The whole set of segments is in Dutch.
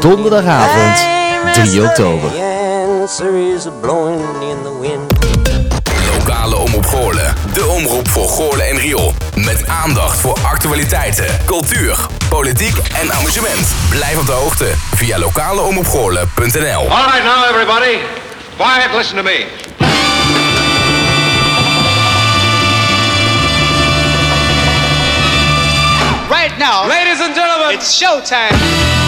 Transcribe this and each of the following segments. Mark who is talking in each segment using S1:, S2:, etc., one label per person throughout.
S1: donderdagavond 3 oktober.
S2: Lokale Omroep Goorlen. De omroep voor Goorlen en Riool. Met aandacht voor actualiteiten, cultuur, politiek en amusement. Blijf op de hoogte via lokaleomroepgoorlen.nl
S3: All right now, everybody. Quiet, listen to me.
S4: Right now,
S3: Ladies and gentlemen,
S4: it's showtime.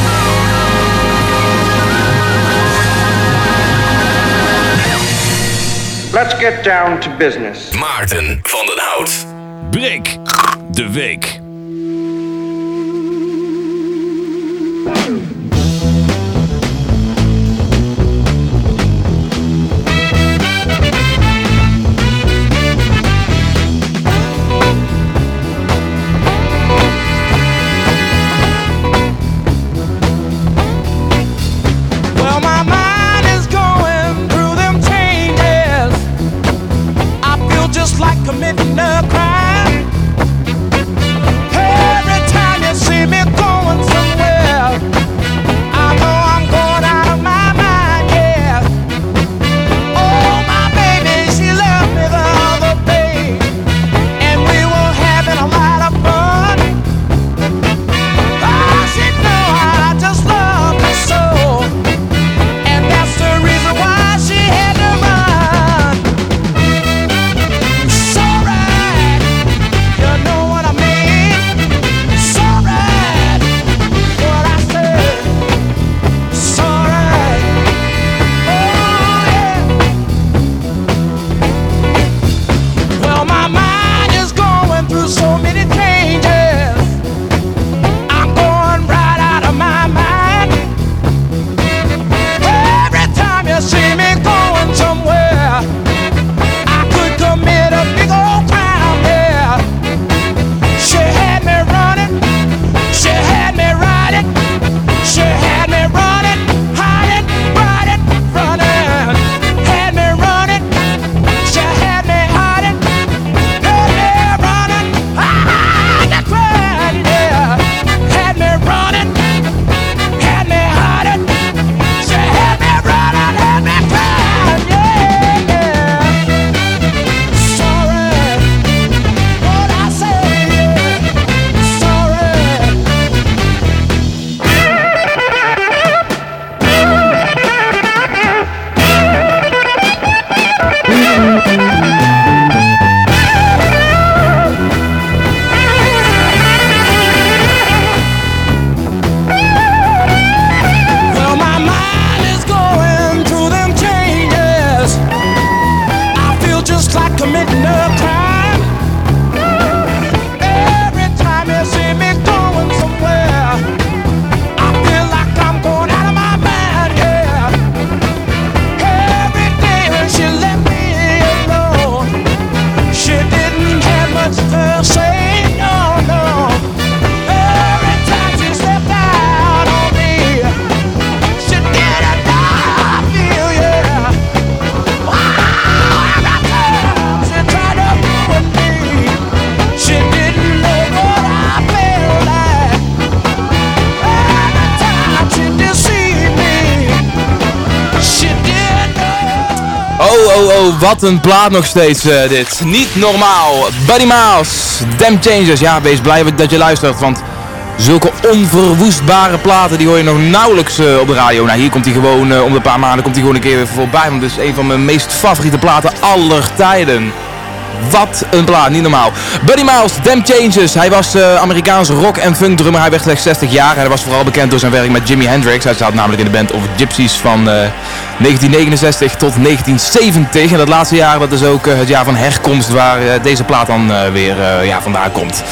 S3: Let's get down to business.
S2: Maarten van den Hout.
S5: Break de week.
S1: Wat een plaat nog steeds eh, dit. Niet normaal. Buddy Miles, Damn Changes. Ja, wees blij dat je luistert, want zulke onverwoestbare platen die hoor je nog nauwelijks eh, op de radio. Nou, hier komt hij gewoon, eh, om de paar maanden komt hij gewoon een keer weer voorbij, want het is een van mijn meest favoriete platen aller tijden. Wat een plaat, niet normaal. Buddy Miles, Damn Changes. Hij was eh, Amerikaanse rock- en funk drummer. Hij werd slechts 60 jaar. Hij was vooral bekend door zijn werk met Jimi Hendrix. Hij zat namelijk in de band of Gypsies van 1969 tot 1970. En dat laatste jaar, dat is ook eh, het jaar van herkomst waar eh, deze plaat dan eh, weer ja, vandaan komt.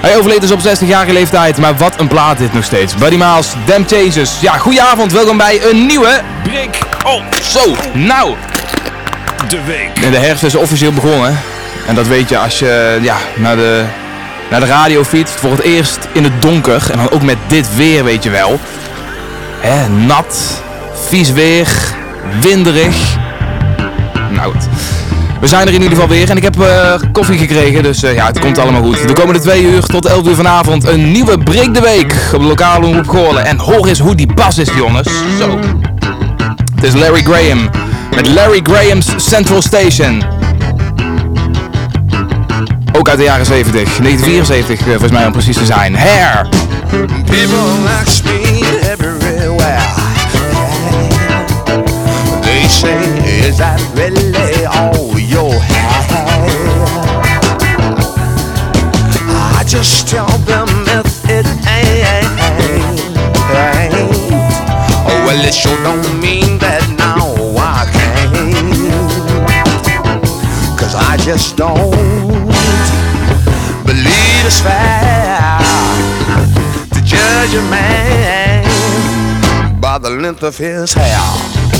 S1: Hij overleed dus op 60-jarige leeftijd, maar wat een plaat dit nog steeds. Buddy Miles, Damn Changes. Ja, goedenavond, welkom bij een nieuwe...
S5: Brik
S1: Oh, zo, nou.
S5: de week.
S1: En de herfst is officieel begonnen. En dat weet je als je ja, naar, de, naar de radio fietst. Voor het eerst in het donker. En dan ook met dit weer, weet je wel. Hè, nat, vies weer, winderig. Nou goed. We zijn er in ieder geval weer en ik heb eh, koffie gekregen, dus eh, ja, het komt allemaal goed. De komende twee uur tot 11 uur vanavond een nieuwe Break de Week op de lokale omroep Goorlen. En hoor eens hoe die bas is, jongens. Zo. Het is Larry Graham met Larry Graham's Central Station. Ook uit de jaren 70, 1974 eh, volgens mij om precies te zijn. Hair.
S6: People ask me everywhere. Say, is that really all you have? I just tell them if it ain't. Oh, well, it sure don't mean that now I can't. Cause I just don't believe it's fair to judge a man by the length of his hair.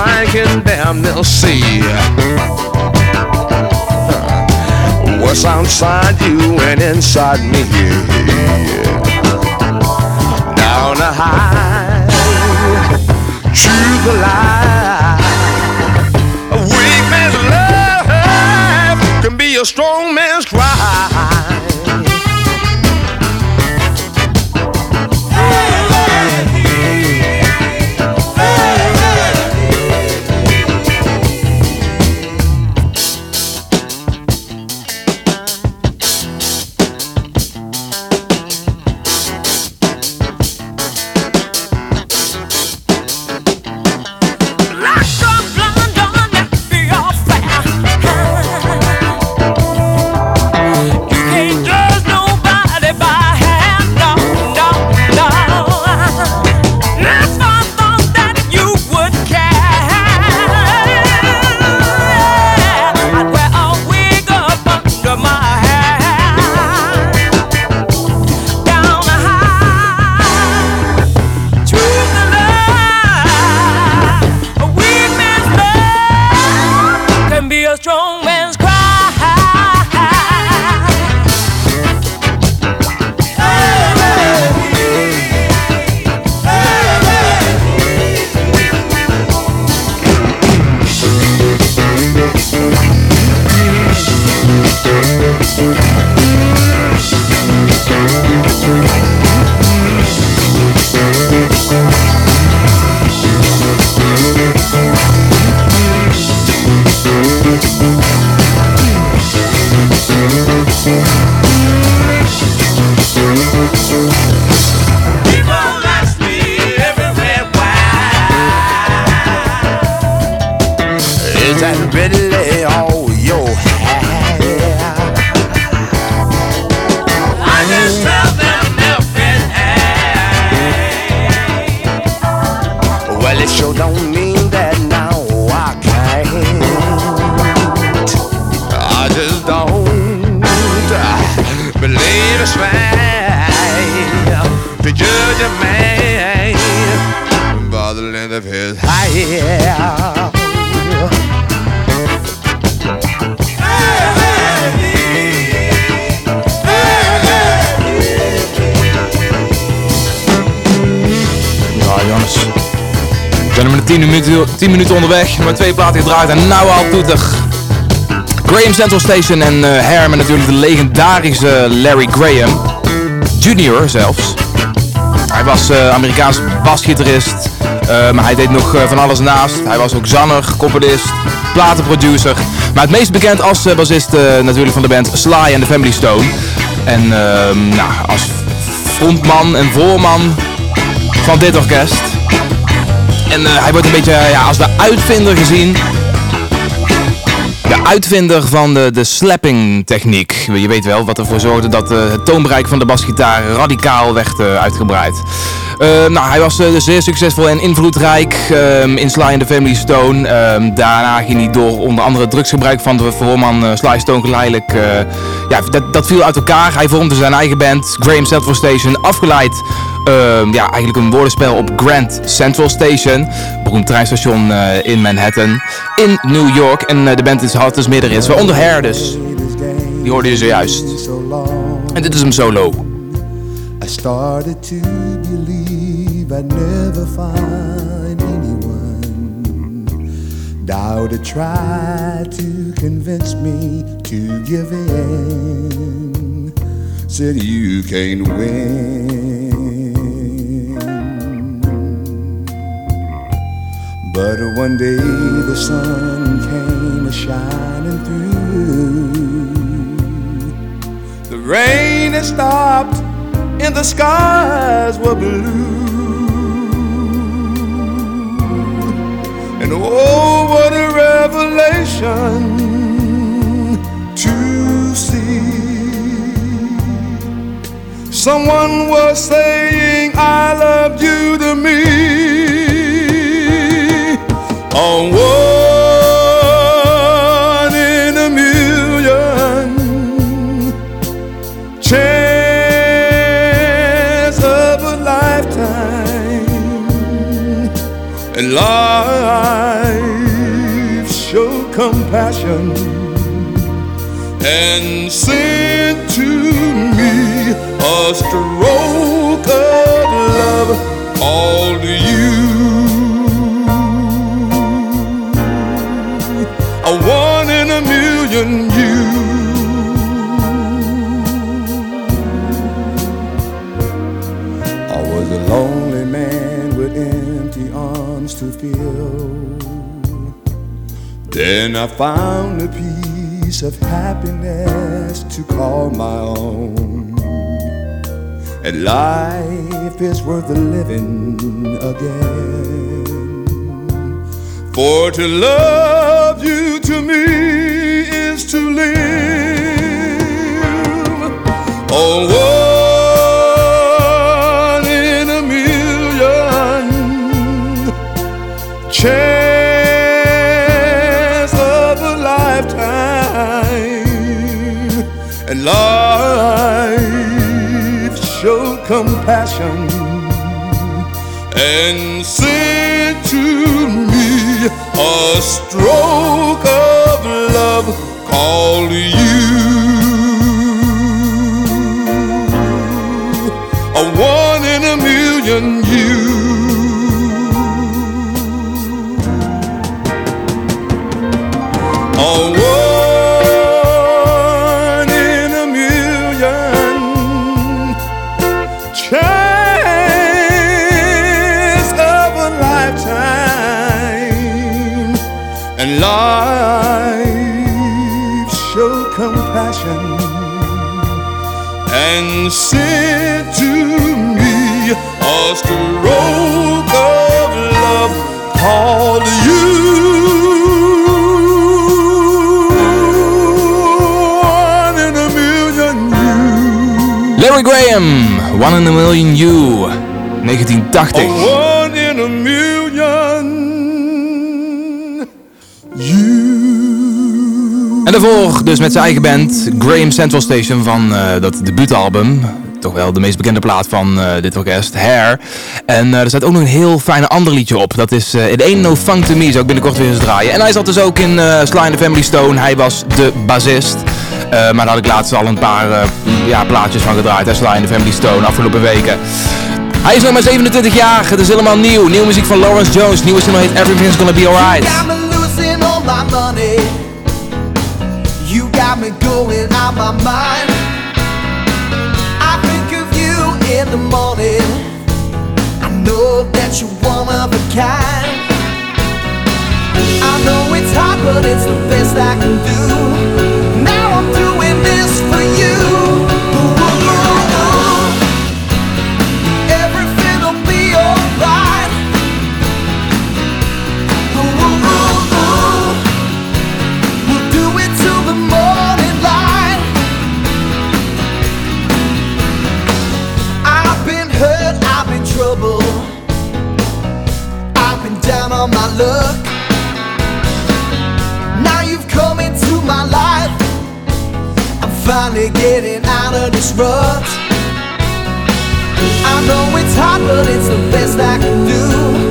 S6: The can damn they'll see what's outside you and inside me. Down the high, through the lie. A weak man's love can be a strong man's
S1: maar twee platen gedraaid en nou al toeter. Graham Central Station en Hair met natuurlijk de legendarische Larry Graham. Junior zelfs. Hij was eh Amerikaans basgitarist, eh, maar hij deed nog van alles naast. Hij was ook zanger, componist,
S7: platenproducer. Maar het meest bekend als uh, bassist uh, natuurlijk van de band Sly and the Family Stone. En ehm, nou, als frontman en voorman van dit orkest. En hij wordt een beetje ja, als de uitvinder gezien de uitvinder van de, de slapping techniek. Je weet wel, wat ervoor zorgde dat uh, het toonbereik van de basgitaar radicaal werd uh, uitgebreid. Uh, nou, hij was dus zeer succesvol en invloedrijk um, in Sly and the Family Stone. Um, daarna ging hij door onder andere drugsgebruik van de voorman Sly Stone geleidelijk... ja, dat, dat viel uit elkaar. Hij vormde zijn eigen band, Graham Central Station, afgeleid uh, ja, eigenlijk een woordenspel op Grand Central Station. Beroemd treinstation uh, in Manhattan. In New York. En uh, de band is, had dus meerdere hits. Waaronder Hair dus. Die hoorde je zojuist. En dit is hem solo. I started to believe I'd never find anyone Doubt to try to convince me to give in Said you can't win one day the sun came a shining through. The rain had stopped and the skies were blue. And oh, what a revelation to see. Someone was saying, I love you to me on one in a million chance of a lifetime and life show compassion and send to me a stroke of love. All to you fill. Then I found a piece of happiness to call my own. And life is worth living again. For to love you to me is to live. Oh, chance of a lifetime, and life show compassion and send to me a stroke of love called you. One in a Million You, 1980. One in a million you. En daarvoor dus met zijn eigen band, Graham Central Station van uh, dat debuutalbum. Toch wel de meest bekende plaat van uh, dit orkest, Hair. En uh, er staat ook nog een heel fijn ander liedje op. Dat is It Ain't No Funk To Me, zou ik binnenkort weer eens draaien. En hij zat dus ook in Sly and the Family Stone. Hij was de bassist. Eh, maar daar had ik laatst al een paar eh, ja, plaatjes van gedraaid. Tesla in de Family Stone, afgelopen weken. Hij is nog maar 27 jaar, het is helemaal nieuw. Nieuwe muziek van Lawrence Jones. Nieuwe single heet Everything's Gonna Be Alright.
S8: I'm losing all my money. You got me going out my mind. I think of you in the morning. I know that you're one of a kind. I know it's hard, but it's the best I can do. for you. getting out of this rut. I know it's hard, but it's the best I can do.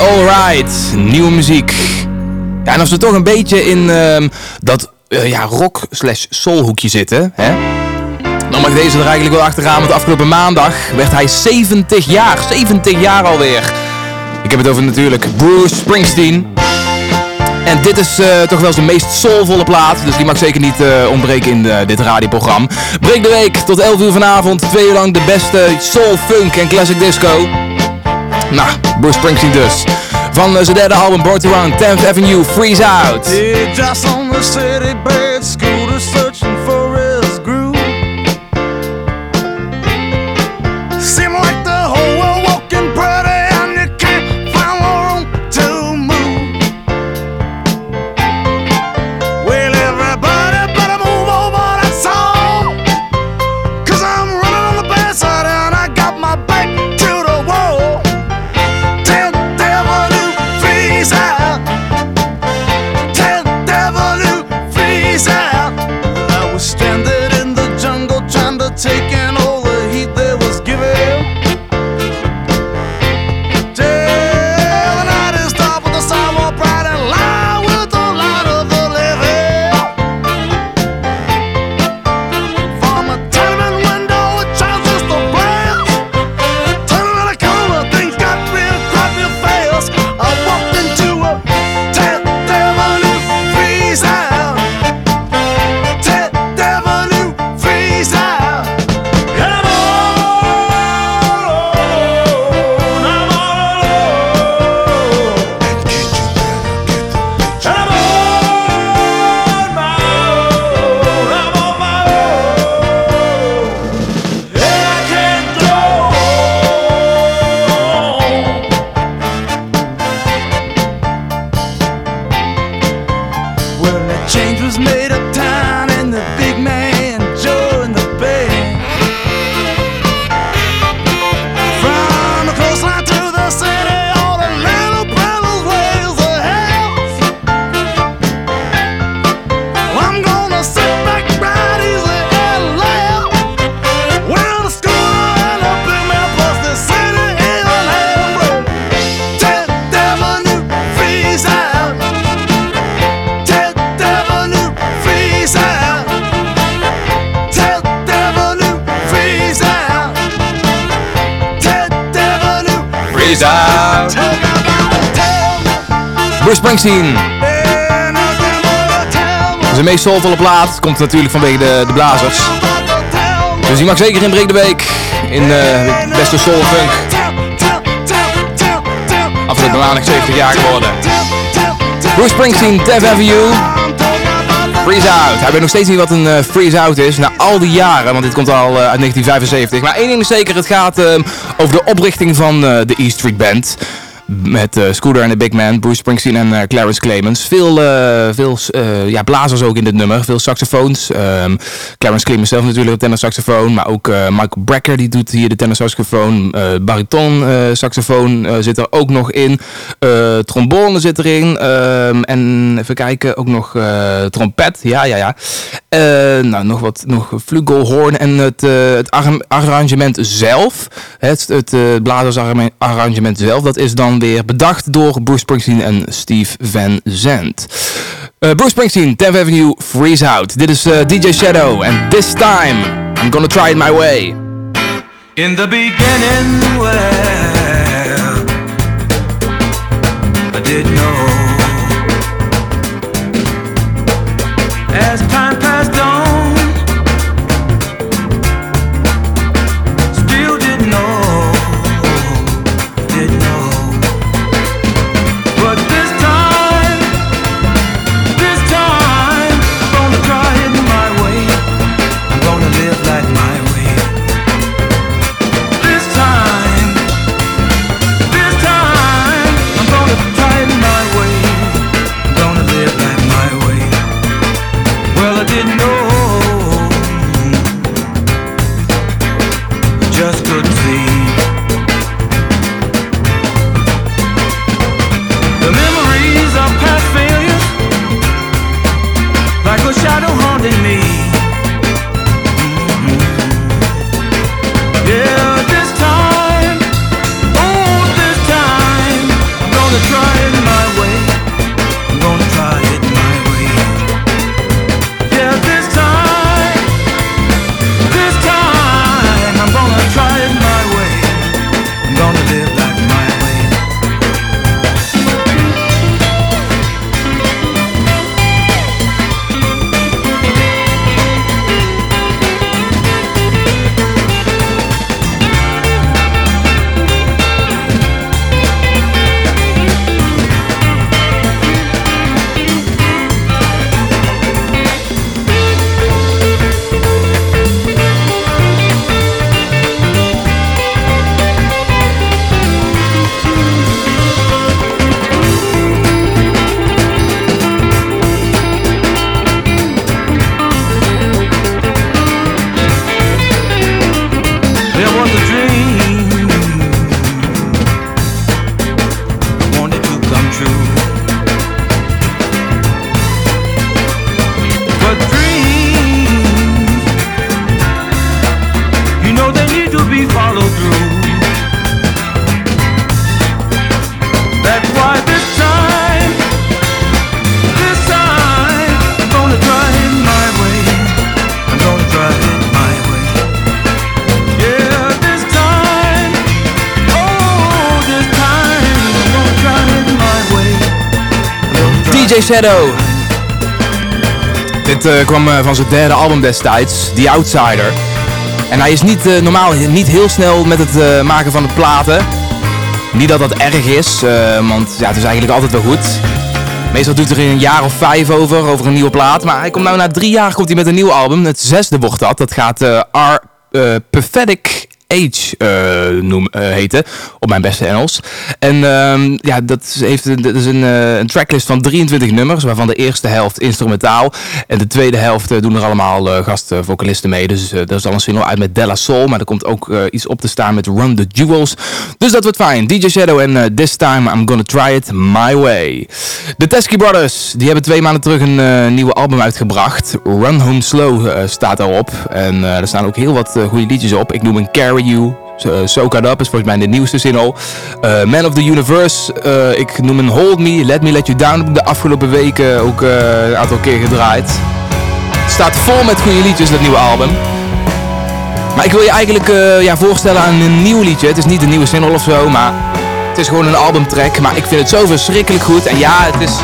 S8: Alright.
S9: Nieuwe muziek. En als we toch een beetje in ehm, dat eh, ja, rock slash soul hoekje zitten, hè? dan mag deze er eigenlijk wel achteraan, want afgelopen maandag werd hij 70 jaar. 70 jaar alweer. Ik heb het over natuurlijk Bruce Springsteen. En dit is eh, toch wel zijn meest soulvolle plaat. Dus die mag zeker niet eh, ontbreken in dit radioprogramma. Breek de week tot 11 uur vanavond. Twee uur lang de beste soul, funk en classic disco. Nou, Bruce Springsteen dus. Van eh, zijn derde album, Born to Run, 10th Avenue, Freeze Out.
S1: Sixteen. Dat is de meest soulvolle plaat. Komt natuurlijk vanwege de, de blazers. Dus die mag zeker in Breek de Week. In de uh, beste soul funk. Afgelopen maandag 70 jaar geworden. Bruce Springsteen, Dev Avenue. Freeze Out. Hij weet nog steeds niet wat een eh, Freeze Out is. Na al die jaren, want dit komt al eh, uit 1975. Maar één ding is zeker, het gaat ehm, over de oprichting van eh, de E Street Band met uh, Scooter en de Big Man, Bruce Springsteen en uh, Clarence Clemens. Veel, uh, veel ja, blazers ook in dit nummer, veel saxofoons. Um, Clarence Clemens zelf natuurlijk de saxofoon, maar ook Michael Brecker die doet hier de tenorsaxofoon. bariton saxofoon zit er ook nog in. trombone zit erin. Um, en even kijken, ook nog trompet. Ja, ja, ja. nou, nog wat, nog flugelhorn en het, het arrangement zelf. Het, het blazersarrangement zelf, dat is dan weer bedacht door Bruce Springsteen en Steve Van Zandt. Uh, Bruce Springsteen, 10th Avenue, Freeze Out. Dit is uh, DJ Shadow and this time I'm gonna try it my way.
S10: In the beginning, well, I didn't know. Shadow.
S1: Dit uh, kwam uh, van zijn derde album destijds, The Outsider. En hij is niet, uh, normaal niet heel snel met het maken van de platen. Niet dat dat erg is, want ja, het is eigenlijk altijd wel goed. Meestal doet hij er een jaar of vijf over, over een nieuwe plaat. Maar hij komt nou na drie jaar komt hij met een nieuw album. Het zesde wordt dat. Dat gaat Our Pathetic Age uh, noem, uh, heten, op mijn beste Engels. En uh, ja, dat heeft dat is een, uh, een, tracklist van 23 nummers, waarvan de eerste helft instrumentaal. En de tweede helft doen er allemaal gastvocalisten mee. Dus dat is al een single uit met Della Soul, maar er komt ook iets op te staan met Run the Jewels. Dus dat wordt fijn. DJ Shadow en This Time I'm Gonna Try It My Way. De Teskey Brothers, die hebben twee maanden terug een nieuwe album uitgebracht. Run Home Slow staat daarop. En er staan ook heel wat goede liedjes op. Ik noem een Carry You. Soak It Up is volgens mij de nieuwste single. Uh, Man of the Universe. Uh, ik noem een Hold Me, Let Me Let You Down. De afgelopen weken ook een aantal keer gedraaid. Het staat vol met goede liedjes, dat nieuwe album. Maar ik wil je eigenlijk ja, voorstellen aan een nieuw liedje. Het is niet een nieuwe single of zo, maar het is gewoon een albumtrack. Maar ik vind het zo verschrikkelijk goed. En ja, het is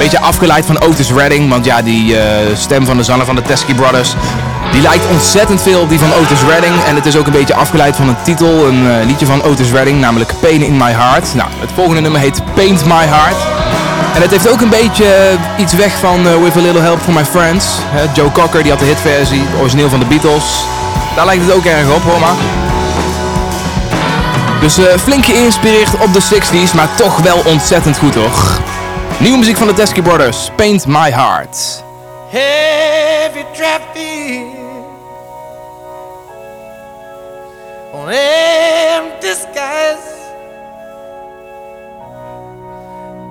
S1: Beetje afgeleid van Otis Redding, want ja, die eh, stem van de zanger van de Teskey Brothers, die lijkt ontzettend veel op die van Otis Redding. En het is ook een beetje afgeleid van een titel, een eh, liedje van Otis Redding, namelijk Pain in My Heart. Nou, het volgende nummer heet Paint My Heart. En het heeft ook een beetje eh, iets weg van With a Little Help from My Friends. Joe Cocker die had de hitversie, origineel van de Beatles. Daar lijkt het ook erg op hoor maar. Dus flink geïnspireerd op de 60s, maar toch wel ontzettend goed hoor. Nieuwe muziek van de Teskey Brothers, Paint My Heart.
S5: heavy traffic on empty skies,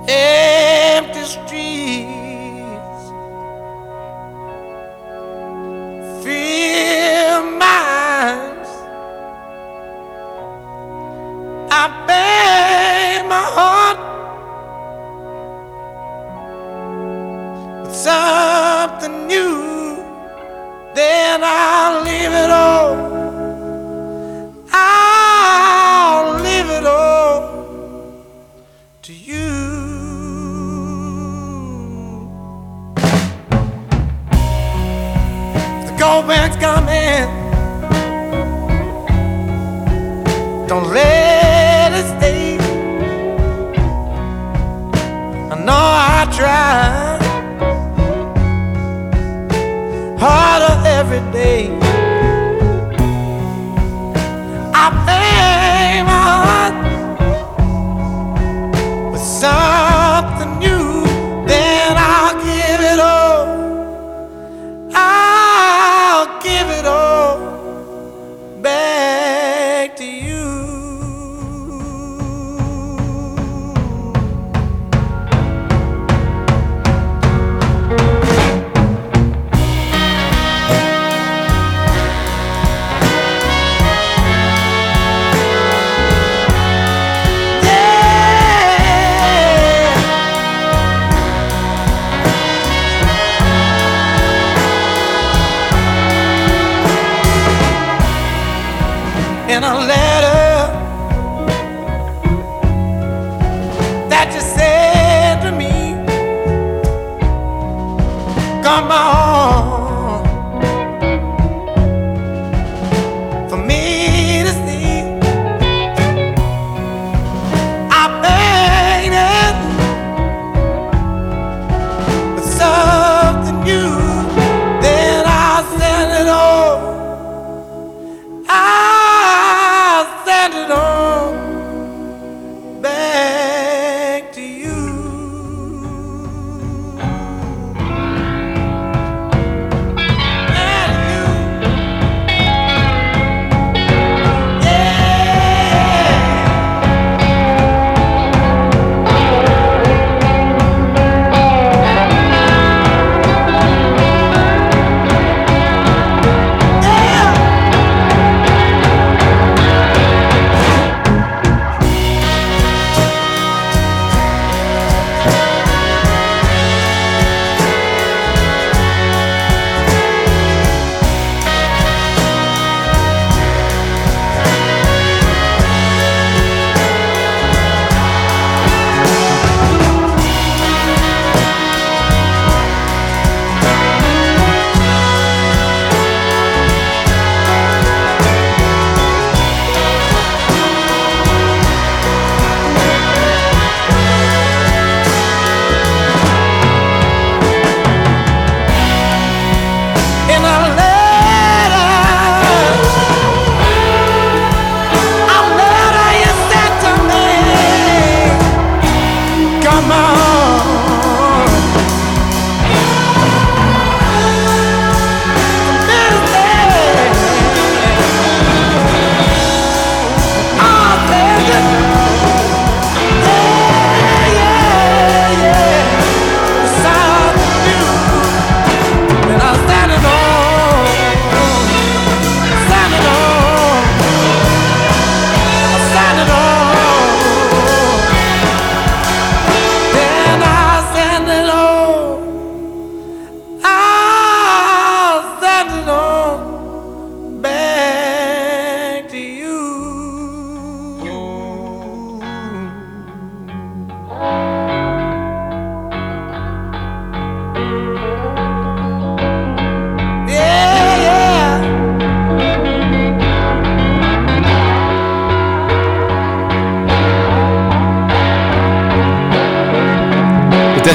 S5: empty streets. Fill eyes. I beg my heart. Something new, then I'll leave it all. I'll leave it all to you. The gold bank's coming. Don't let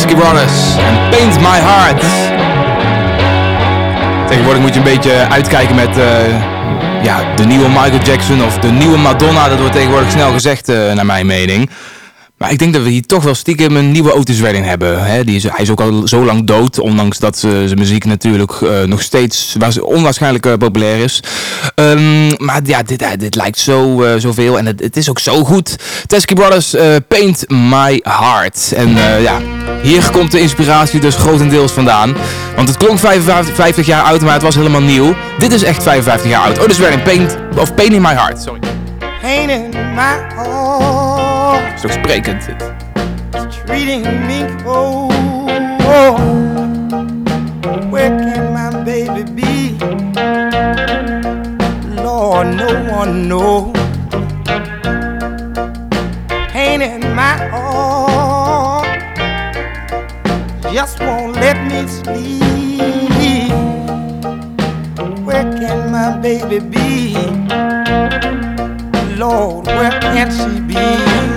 S1: Brothers en Paint My Heart. Tegenwoordig moet je een beetje uitkijken met eh, ja, de nieuwe Michael Jackson of de nieuwe Madonna. Dat wordt tegenwoordig snel gezegd, eh, naar mijn mening. Maar ik denk dat we hier toch wel stiekem een nieuwe Otis Redding hebben. Hè? Die is, hij is ook al zo lang dood, ondanks dat eh, zijn muziek natuurlijk eh, nog steeds onwaarschijnlijk eh, populair is. Ehm, maar ja, dit, dit lijkt zo, zoveel en het, het is ook zo goed. Teskey Brothers, Paint My Heart. En ja, hier komt de inspiratie dus grotendeels vandaan. Want het klonk 55 50 jaar oud, maar het was helemaal nieuw. Dit is echt 55 jaar oud. Otis Redding, Paint, of Paint in My Heart, sorry.
S9: Pain in my heart,
S1: is toch sprekend
S9: treating me cold. Where can my baby be? Lord, no one knows. Pain in my heart, just won't let me sleep. Where can my baby be? Lord, where can she be?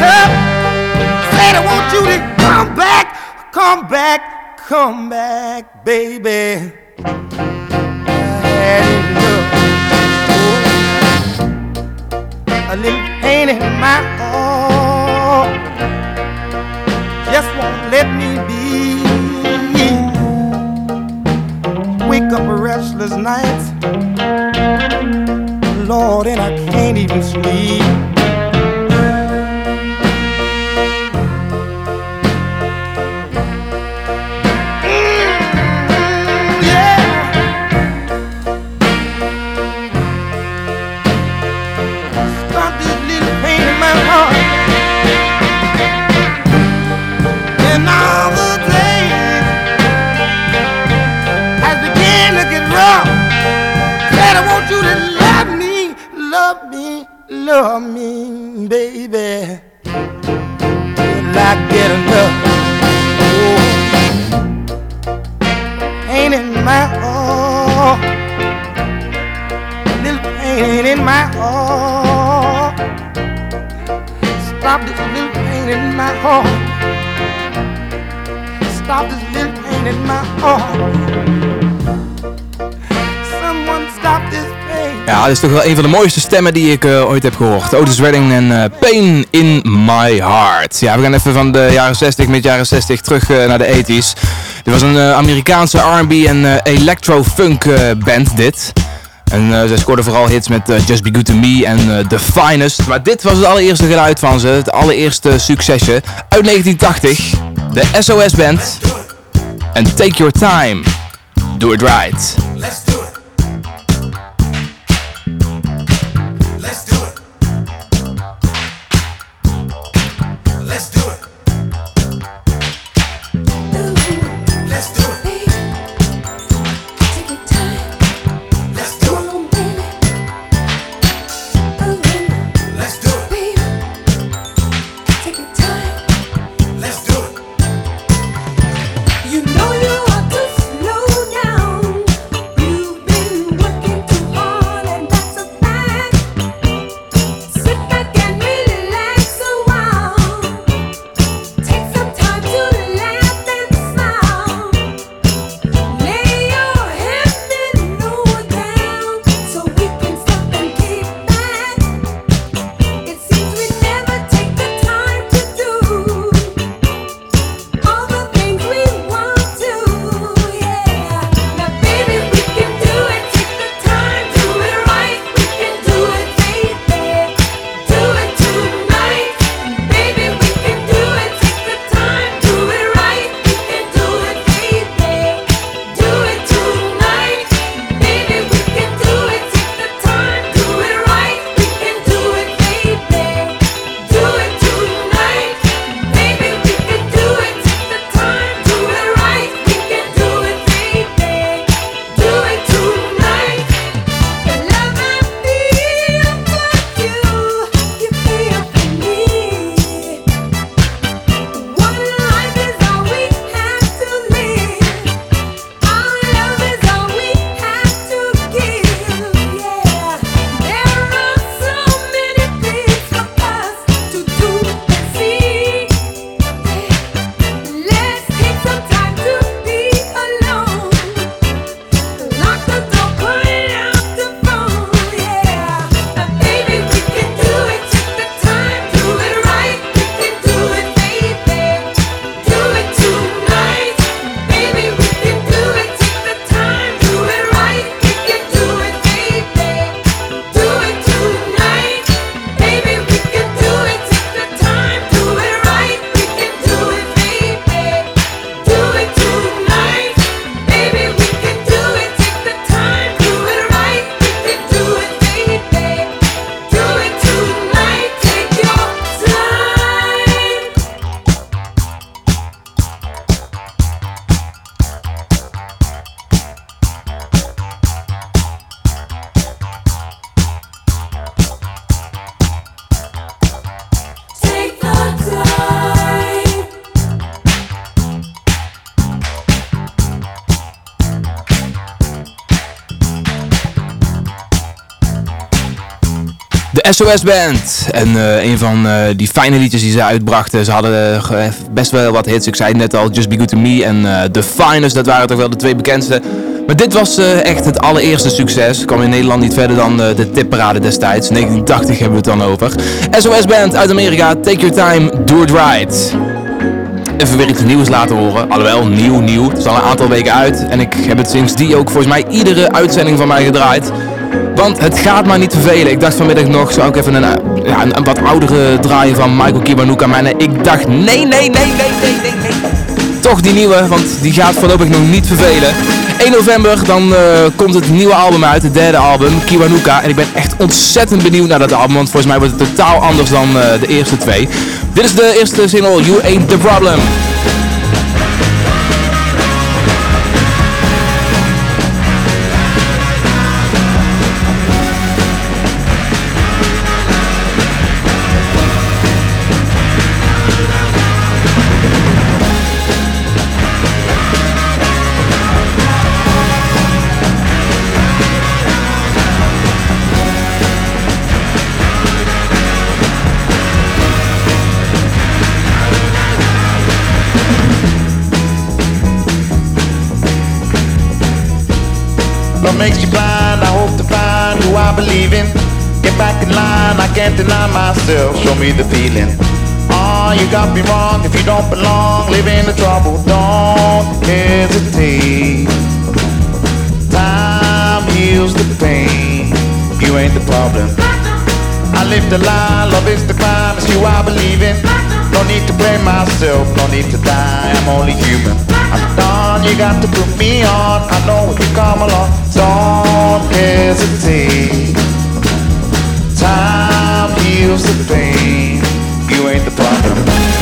S9: Said I want you to come back, come back, come back, baby. A little pain in my heart just won't let me be. Wake up restless nights, Lord, and I can't even sleep. Love me, baby. Till I get enough. Oh, pain in my heart, little pain in my heart. Stop this little pain in my heart. Stop this little pain in my heart.
S1: Ja, dit is toch wel een van de mooiste stemmen die ik eh, ooit heb gehoord. Otis Redding en eh, Pain in My Heart. Ja, we gaan even van de jaren 60, mid jaren 60 terug eh, naar de 80s. Dit was een Amerikaanse R&B en electro-funk band dit. En eh, zij scoorde vooral hits met Just Be Good To Me en The Finest. Maar dit was het allereerste geluid van ze, het allereerste succesje uit 1980. De SOS Band. En Take Your Time. Do It Right.
S11: Let's do it.
S1: SOS Band. En eh, een van eh, die fijne liedjes die ze uitbrachten. Ze hadden eh, best wel wat hits. Ik zei net al, Just Be Good To Me en The Finest. Dat waren toch wel de twee bekendste. Maar dit was echt het allereerste succes. Kwam in Nederland niet verder dan de tipparade destijds. 1980 hebben we het dan over. SOS Band uit Amerika. Take Your Time, Do It Right. Even weer iets nieuws laten horen. Alhoewel, nieuw, nieuw. Het is al een aantal weken uit. En ik heb het sinds die ook volgens mij iedere uitzending van mij gedraaid. Want het gaat maar niet vervelen. Ik dacht vanmiddag nog, zou ik even een, eh, ja, een, wat oudere draaien van Michael Kiwanuka. Maar ik dacht, nee, nee, nee, nee, nee, nee, nee. Toch die nieuwe, want die gaat voorlopig nog niet vervelen. 1 november, dan eh, komt het nieuwe album uit, het derde album, Kiwanuka. En ik ben echt ontzettend benieuwd naar dat album, want volgens mij wordt het totaal anders dan eh, de eerste twee. Dit is de eerste single, You Ain't The Problem.
S6: I. Get back in line, I can't deny myself. Show me the feeling. Oh, you got me wrong if you don't belong. Live in the trouble, don't hesitate. Time heals the pain. You ain't the problem. I live the lie, love is the crime. It's you I believe in. No need to blame myself, no need to die. I'm only human. I'm done, you got to put me on. I know if you come along, don't hesitate. Time heals the pain. You ain't the problem.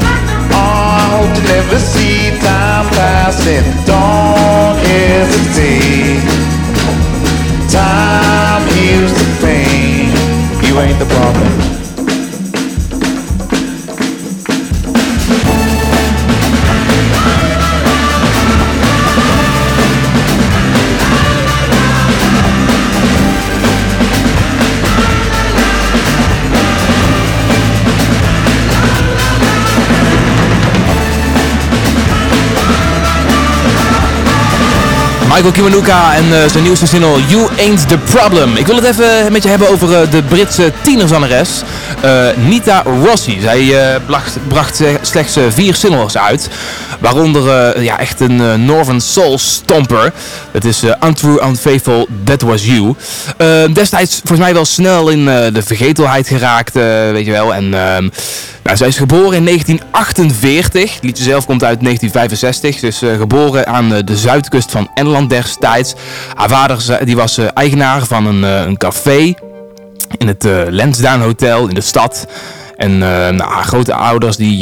S6: Hope to never see time passing. Don't hesitate. Time heals the pain. You ain't the problem.
S1: Michael Kiwanuka en eh, zijn nieuwste single You Ain't The Problem. Ik wil het even met je hebben over eh, de Britse tienerzangeres eh, Nita Rossi. Zij bracht, bracht slechts vier singles uit. Waaronder ja, echt een Northern Soul stomper. Het is Untrue, Unfaithful, That Was You. Destijds volgens mij wel snel in de vergetelheid geraakt, weet je wel. En ehm, nou, zij is geboren in 1948. Het liedje zelf komt uit 1965. Ze is eh, geboren aan eh, de zuidkust van Engeland destijds. Haar vader die was eh, eigenaar van een, een café in het Lansdowne Hotel in de stad. En nou, haar grote ouders die,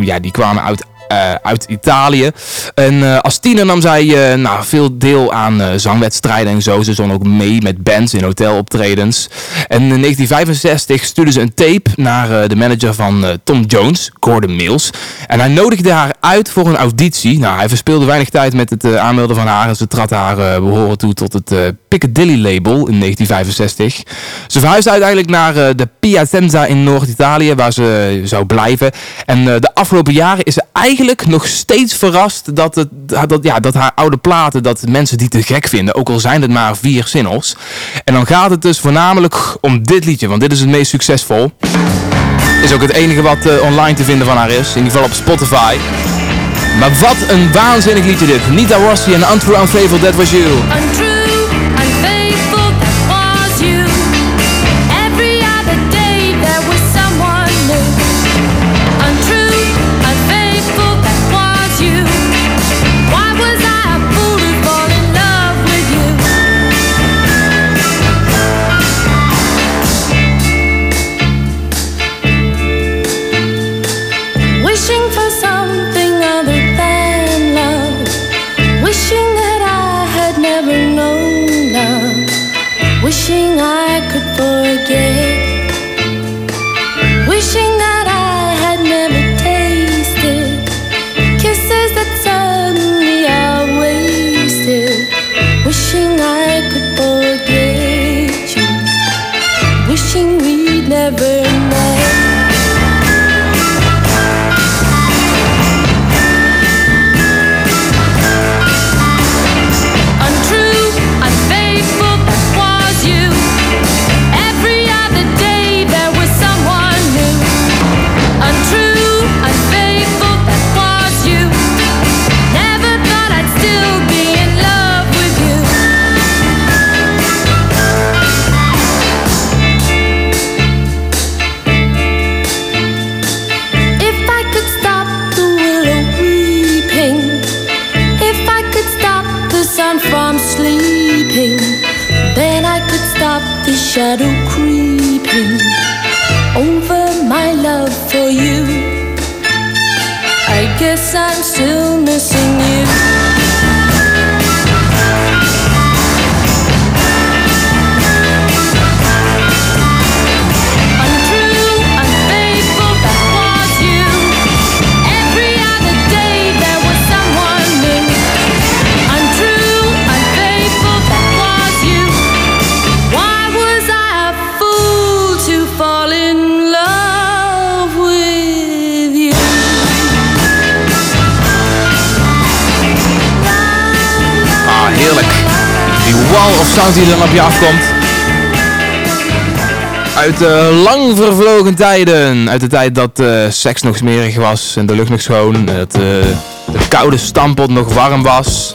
S1: ja, die kwamen uit, eh, uit Italië. En eh, als tiener nam zij eh, nou, veel deel aan zangwedstrijden en zo. Ze zong ook mee met bands in hoteloptredens. En in 1965 stuurde ze een tape naar de manager van Tom Jones, Gordon Mills. En hij nodigde haar uit voor een auditie. Nou, hij verspeelde weinig tijd met het aanmelden van haar. En ze trad haar eh, behoren toe tot het Piccadilly label in 1965. Ze verhuisde uiteindelijk naar de Piacenza in Noord-Italië, waar ze zou blijven. En de afgelopen jaren is ze eigenlijk nog steeds verrast dat, het, dat, ja, dat haar oude platen, dat mensen die te gek vinden, ook al zijn het maar vier singles. En dan gaat het dus voornamelijk om dit liedje, want dit is het meest succesvol. Is ook het enige wat eh, online te vinden van haar is, in ieder geval op Spotify. Maar wat een waanzinnig liedje dit. Nita Rossi en Untrue Unfaithful, That Was You. sound die dan op je afkomt. Uit de lang vervlogen tijden. Uit de tijd dat uh, seks nog smerig was en de lucht nog schoon. Dat eh, de koude stampot nog warm was.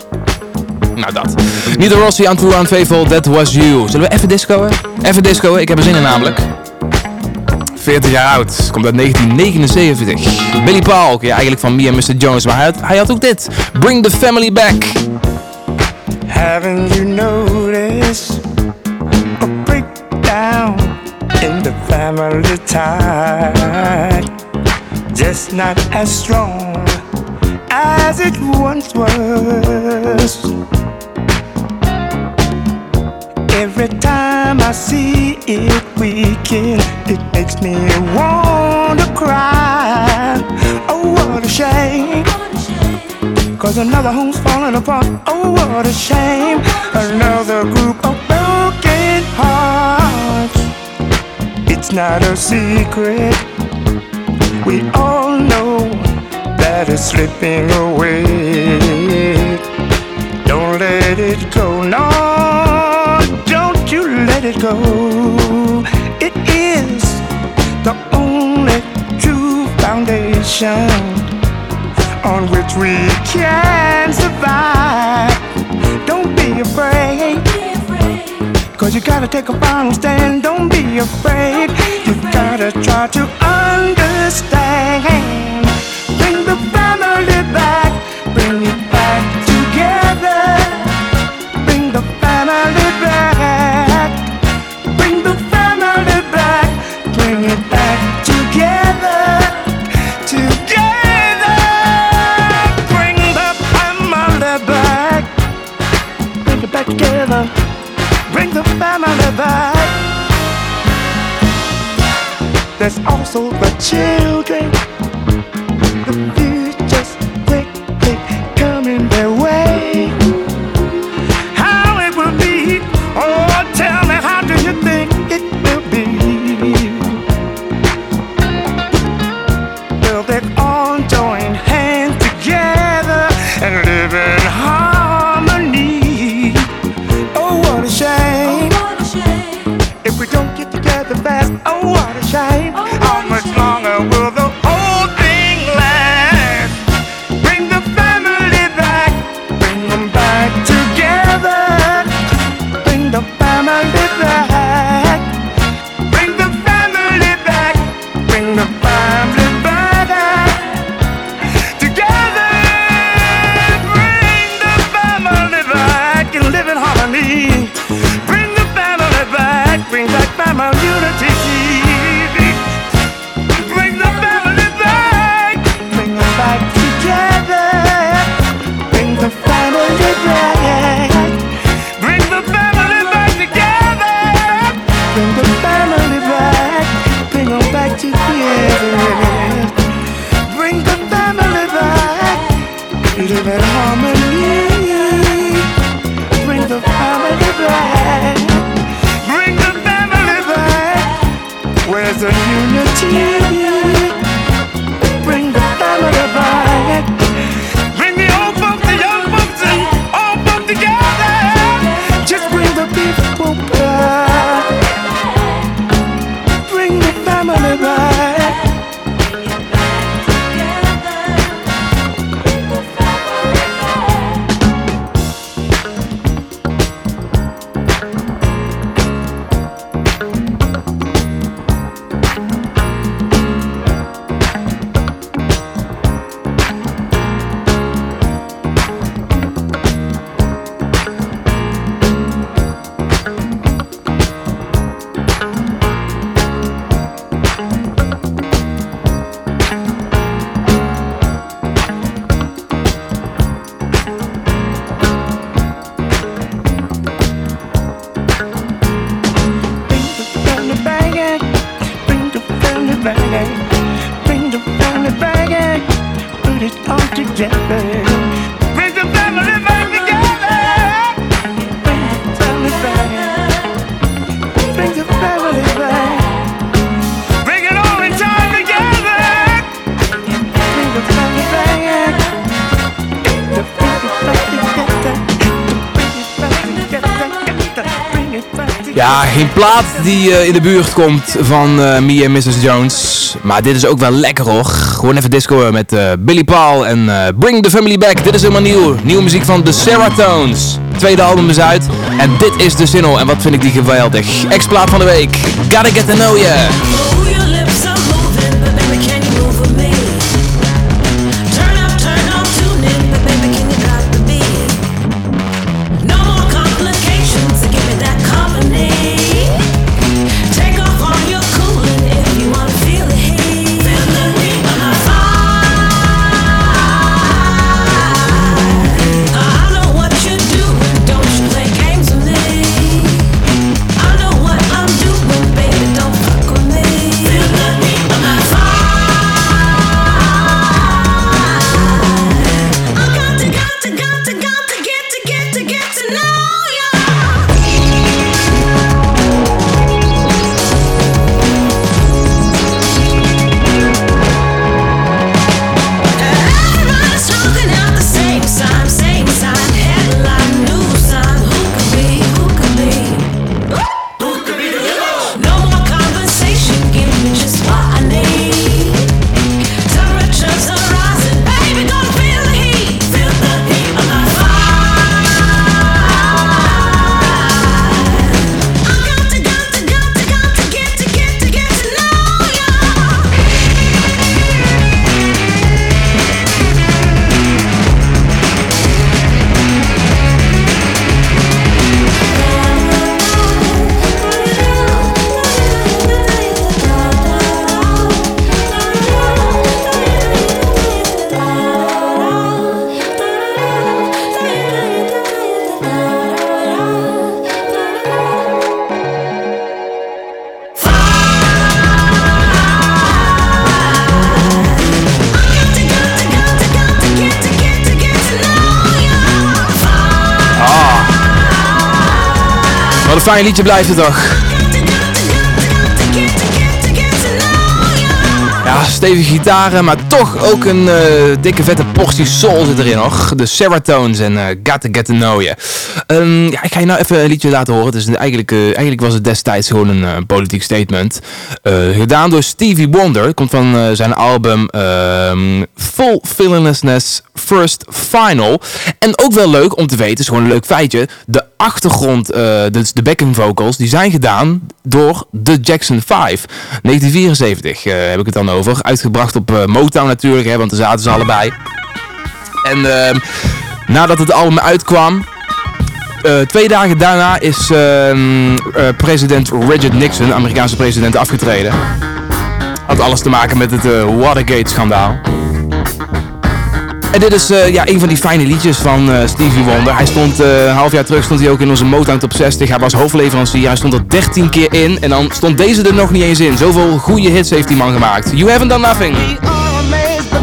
S1: Nou dat. Niet de Rossi, aan Faithful, That Was You. Zullen we even discoen? Even discoen, ik heb er zin in namelijk. 40 jaar oud. Komt uit 1979. Billy Paul, ja, eigenlijk van Me en Mr. Jones, maar hij had, hij had ook dit. Bring the family back.
S9: Haven't you know as strong. can survive. Don't be afraid. Cause you gotta take a final stand. Don't be afraid. You gotta try to understand. It's also the children.
S11: Plaat die eh, in de buurt komt van eh, Me en Mrs. Jones. Maar dit is ook wel lekker hoor. Gewoon even disco met eh, Billy Paul en Bring the Family Back. Dit is helemaal nieuw. Nieuwe muziek van The Seratones. Tweede album is uit. En dit is de single. En wat vind ik die geweldig. Ex-plaat van de week. Gotta get to know ya. Fijn liedje blijft het toch. Ja, stevige gitaren, maar toch ook een eh, dikke vette portie soul zit erin nog. De Seratones en eh Got to Get to Know You. Ehm, ja, ik ga je nou even een liedje laten horen. Is eigenlijk, eh, eigenlijk was het destijds gewoon een politiek statement. Gedaan door Stevie Wonder. Komt van zijn album ehm Full Villainousness First Final. En ook wel leuk om te weten, is gewoon een leuk feitje. De achtergrond, dus de backing vocals, die zijn gedaan door The Jackson 5. 1974 eh, heb ik het dan over. Uitgebracht op eh, Motown natuurlijk, hè, want daar zaten ze allebei. En ehm, nadat het album uitkwam, twee dagen daarna is ehm, eh, president Richard Nixon, Amerikaanse president, afgetreden. Had alles te maken met het Watergate-schandaal. En dit is eh, ja, een van die fijne liedjes van eh, Stevie Wonder. Hij stond eh, een half jaar terug stond hij ook in onze Motown Top 60. Hij was hoofdleverancier. Hij stond er 13 keer in. En dan stond deze er nog niet eens in. Zoveel goede hits heeft die man gemaakt. You haven't done nothing.
S5: We are amazed but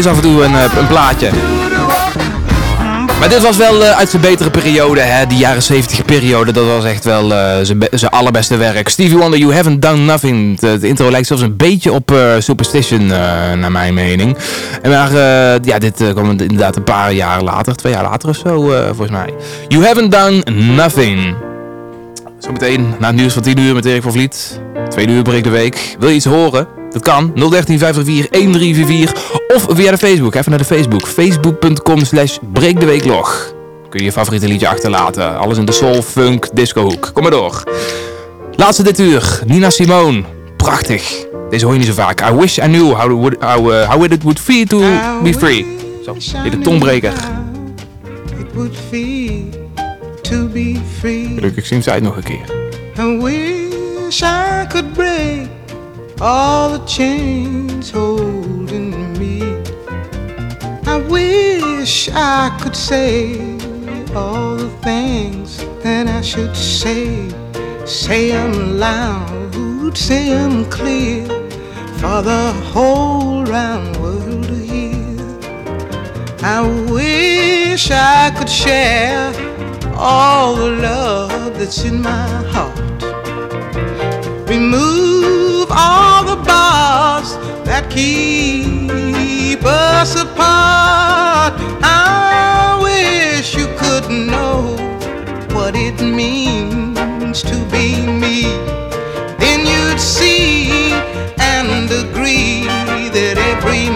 S1: steeds af en toe een, eh, een plaatje. Maar dit was wel eh, uit zijn betere periode, hè? Die jaren 70 periode, dat was echt wel eh, zijn be- zijn allerbeste werk. Stevie Wonder, You Haven't Done Nothing. Het, intro lijkt zelfs een beetje op Superstition, naar mijn mening. En maar ja, dit kwam inderdaad een paar jaar later, twee jaar later of zo, volgens mij. You Haven't Done Nothing. Zometeen na het nieuws van 10 uur met Erik van Vliet. Tweede uur breek de week. Wil je iets horen? Dat kan. 013 504 1344 of via de Facebook. Even naar de Facebook. Facebook.com slash breekdeweeklog. Kun je je favoriete liedje achterlaten. Alles in de soul, funk, disco hoek. Kom maar door. Laatste dit uur. Nina Simone. Prachtig. Deze hoor je niet zo vaak. I wish I knew how, it would, how, uh, how it would feel to be free. Zo, hier de tongbreker.
S8: It would feel to be free.
S1: Gelukkig zien zij het nog een keer.
S8: I wish I could break all the chains wish I could say all the things that I should say. Say them loud, say them clear for the whole round world to hear. I wish I could share all the love that's in my heart. Remove all the bars that keep us apart. I wish you could know what it means to be me. Then you'd see and agree that every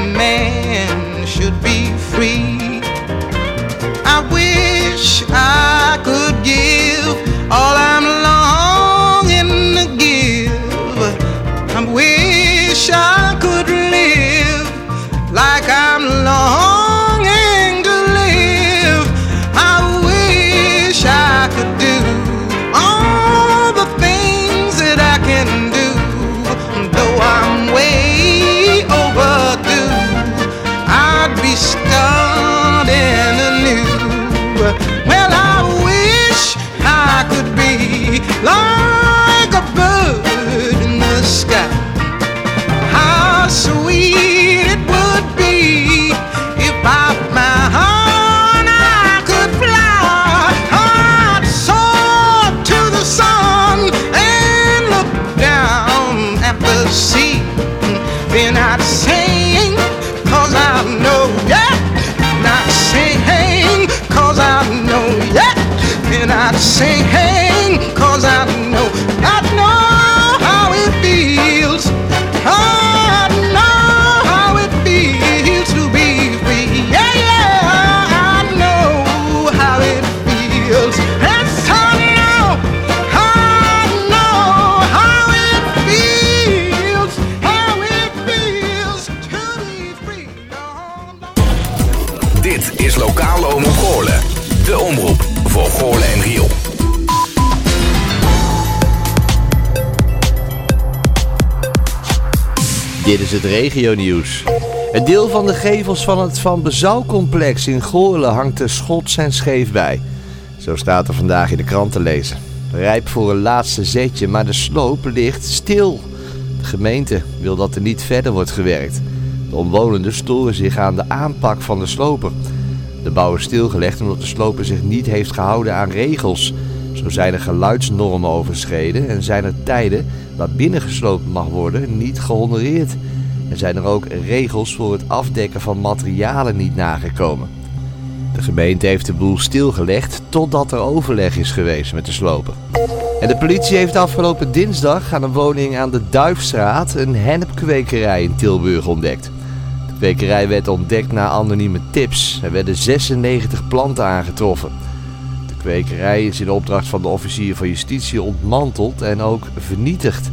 S8: sing,
S12: is
S13: het regionieuws. Een deel van de gevels van het Van Bezouwcomplex in Goorlen hangt er schots en scheef bij. Zo staat er vandaag in de krant te lezen. Rijp voor een laatste zetje, maar de sloop ligt stil. De gemeente wil dat er niet verder wordt gewerkt. De omwonenden storen zich aan de aanpak van de sloper. De bouw is stilgelegd omdat de sloper zich niet heeft gehouden aan regels. Zo zijn er geluidsnormen overschreden en zijn er tijden waar binnengesloopt mag worden niet gehonoreerd. En zijn er ook regels voor het afdekken van materialen niet nagekomen. De gemeente heeft de boel stilgelegd totdat er overleg is geweest met de sloper. En de politie heeft afgelopen dinsdag aan een woning aan de Duifstraat een hennepkwekerij in Tilburg ontdekt. De kwekerij werd ontdekt na anonieme tips. Er werden 96 planten aangetroffen. De kwekerij is in opdracht van de officier van justitie ontmanteld en ook vernietigd.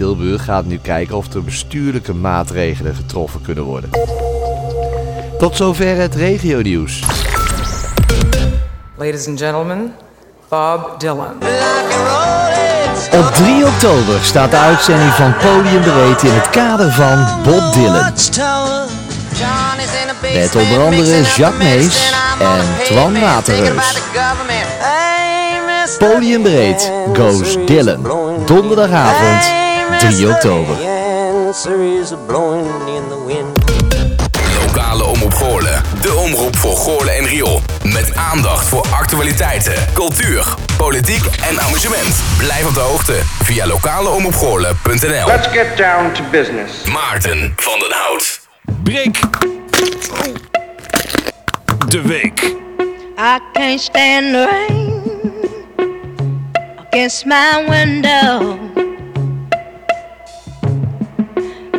S13: Tilburg gaat nu kijken of er bestuurlijke maatregelen getroffen kunnen worden. Tot zover het regionieuws.
S14: Ladies and gentlemen, Bob Dylan.
S13: Op 3 oktober staat de uitzending van Podium Breed in het kader van Bob Dylan. Met onder andere Jacques Mees en Twan Waterreus. Podium Breed Goes Dylan. Donderdagavond 3 oktober.
S2: Lokale Omroep Goorlen. De omroep voor Goorlen en Riool. Met aandacht voor actualiteiten, cultuur, politiek en amusement. Blijf op de hoogte via lokaleomroepgoorlen.nl
S3: Let's get down to business.
S2: Maarten van den Hout.
S15: Break. De week.
S16: I can't stand the rain against my window,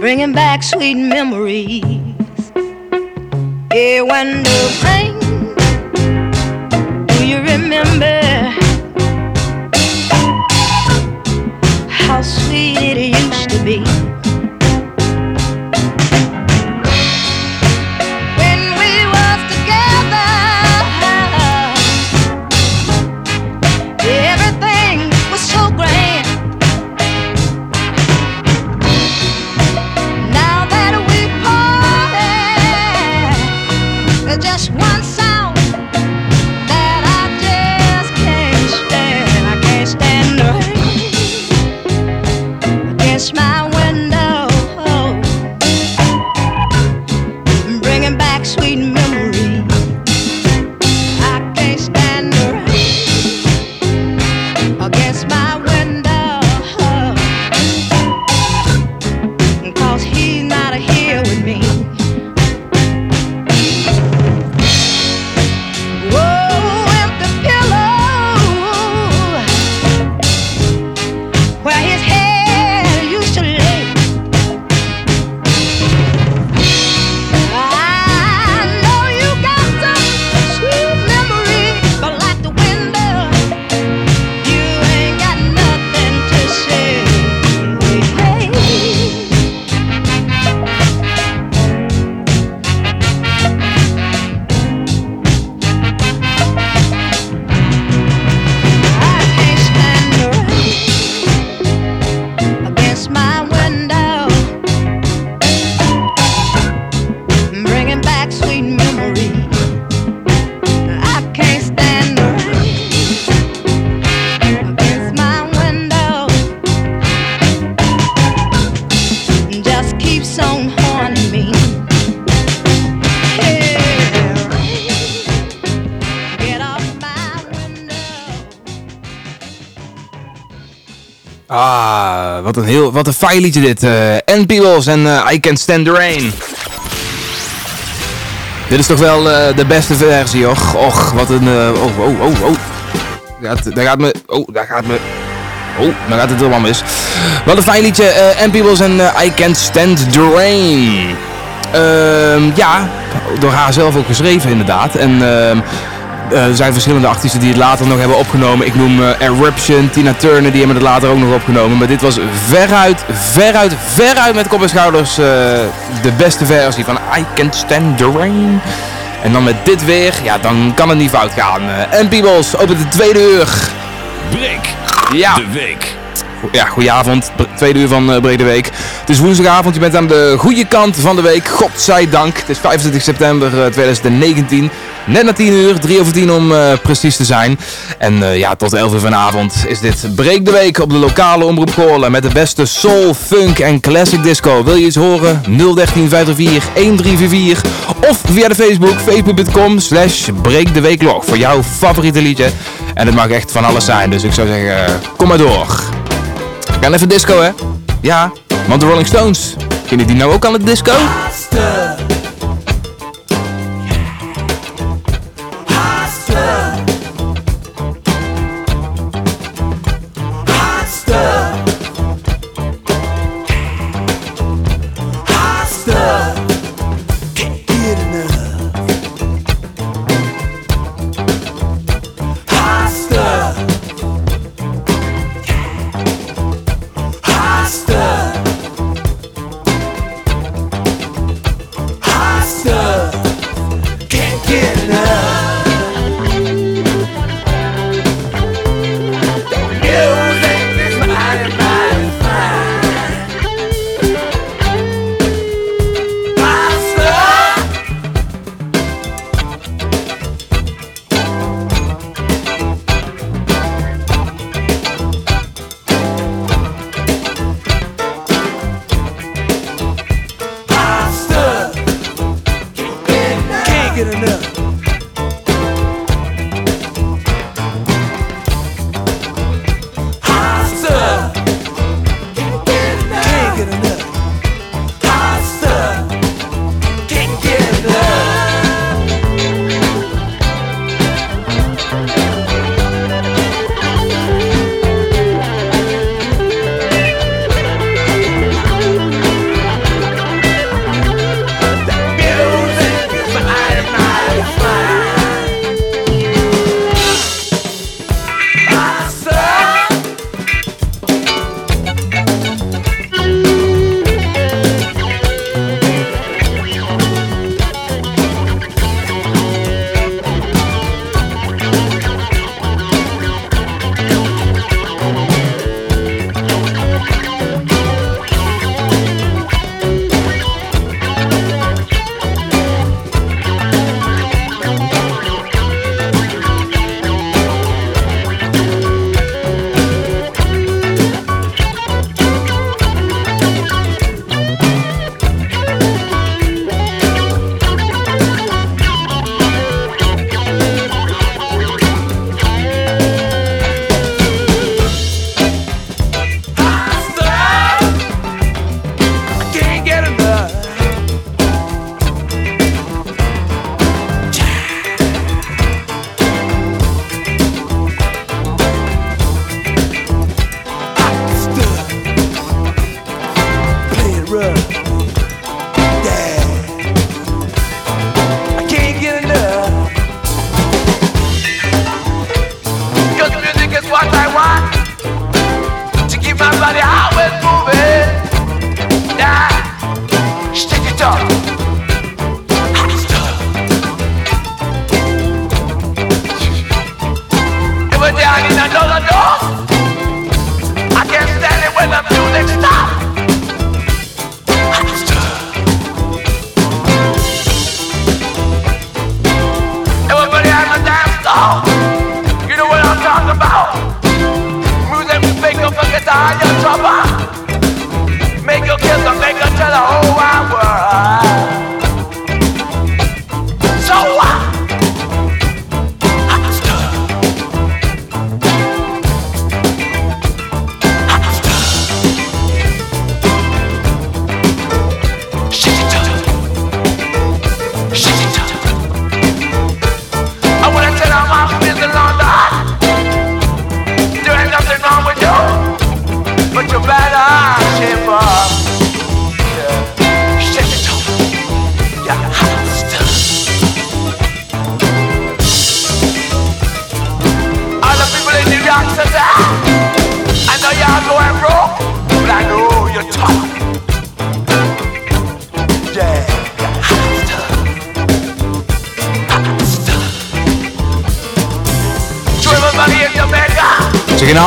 S16: bringing back sweet memories. Yeah, when the rain, do you remember
S1: wat een heel, wat een fijn liedje dit. eh N Peoples en eh, I Can't Stand the Rain. Dit is toch wel eh, de beste versie, och. Och, wat een... oh, oh, oh, oh. Daar gaat me... Oh, daar gaat me... Oh, dan gaat het helemaal mis. Wat een fijn liedje. eh N Peoples en I Can't Stand the Rain. Ehm, ja, door haar zelf ook geschreven inderdaad. En ehm, eh, er zijn verschillende artiesten die het later nog hebben opgenomen. Ik noem eh, Eruption, Tina Turner, die hebben het later ook nog opgenomen. Maar dit was veruit, veruit, veruit met kop en schouders eh, de beste versie van I Can't Stand the Rain. En dan met dit weer, ja, dan kan het niet fout gaan. Eh, en Peebles opent de tweede uur. Ja.
S15: De week.
S1: Ja, goedenavond. Tweede uur van eh Breek de Week. Het is woensdagavond, je bent aan de goede kant van de week. Godzijdank. Het is 25 september eh, 2019. Net na 10 uur, 3 over 10 om eh, precies te zijn. En eh, ja, tot 11 uur vanavond is dit Breek de Week op de lokale Omroep Goorlen. Met de beste soul, funk en classic disco. Wil je iets horen? 013 504 1344 Of via de Facebook, facebook.com slash Breek. Voor jouw favoriete liedje. En het mag echt van alles zijn. Dus ik zou zeggen, kom maar door. We gaan even disco, hè? Ja, want de Rolling Stones. Kennen die nou ook aan het disco?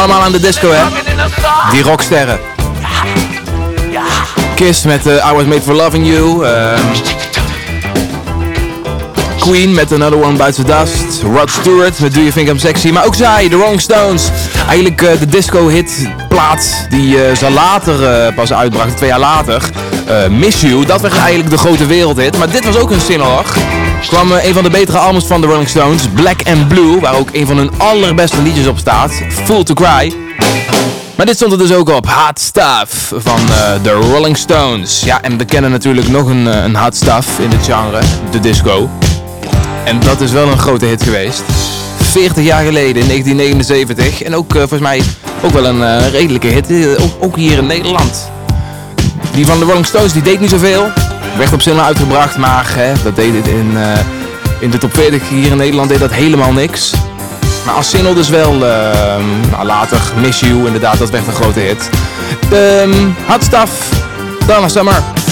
S1: Allemaal aan de disco, hè?
S6: the
S1: Die rocksterren. Kiss met eh, I Was Made For Loving You. ehm, Queen met Another One Bites the Dust. Rod Stewart met Do You Think I'm Sexy. Maar ook zij, de Rolling Stones. Eigenlijk eh, de disco-hit plaat die eh, ze later pas uitbrachten, twee jaar later. Miss You, dat was eigenlijk de grote wereldhit. Maar dit was ook een single. Kwam eh, een van de betere albums van de Rolling Stones, Black and Blue. Waar ook een van hun allerbeste liedjes op staat. Full to Cry. Maar dit stond er dus ook op. Hot Stuff van eh, de Rolling Stones. Ja, en we kennen natuurlijk nog een, eh, een stuff in dit genre. De disco. En dat is wel een grote hit geweest. 40 jaar geleden, in 1979. En ook volgens mij ook wel een redelijke hit. ook, ook hier in Nederland. Die van de Rolling Stones die deed niet zoveel. Werd op single uitgebracht, maar hè, dat deed het in, eh, in de top 40 hier in Nederland deed dat helemaal niks. Maar als single dus wel, ehm, nou, later Miss You, inderdaad, dat werd een grote hit. Ehm hot stuff, Donna Summer.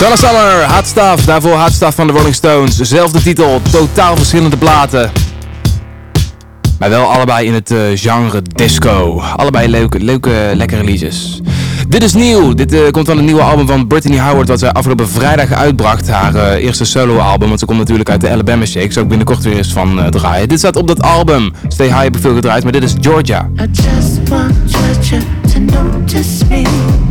S1: Donna Summer, Hot Stuff. Daarvoor Hot Stuff van de Rolling Stones. Zelfde titel, totaal verschillende platen. Maar wel allebei in het eh, genre disco. Allebei leuke, leuke, lekkere liedjes. Dit is nieuw. Dit eh, komt van een nieuwe album van Brittany Howard. Wat zij afgelopen vrijdag uitbracht. Haar eh, eerste solo-album. Want ze komt natuurlijk uit de Alabama Shake. Zou ik binnenkort weer eens van draaien. Dit staat op dat album. Stay High heb ik veel gedraaid. Maar dit is Georgia.
S17: I just want Georgia to notice me.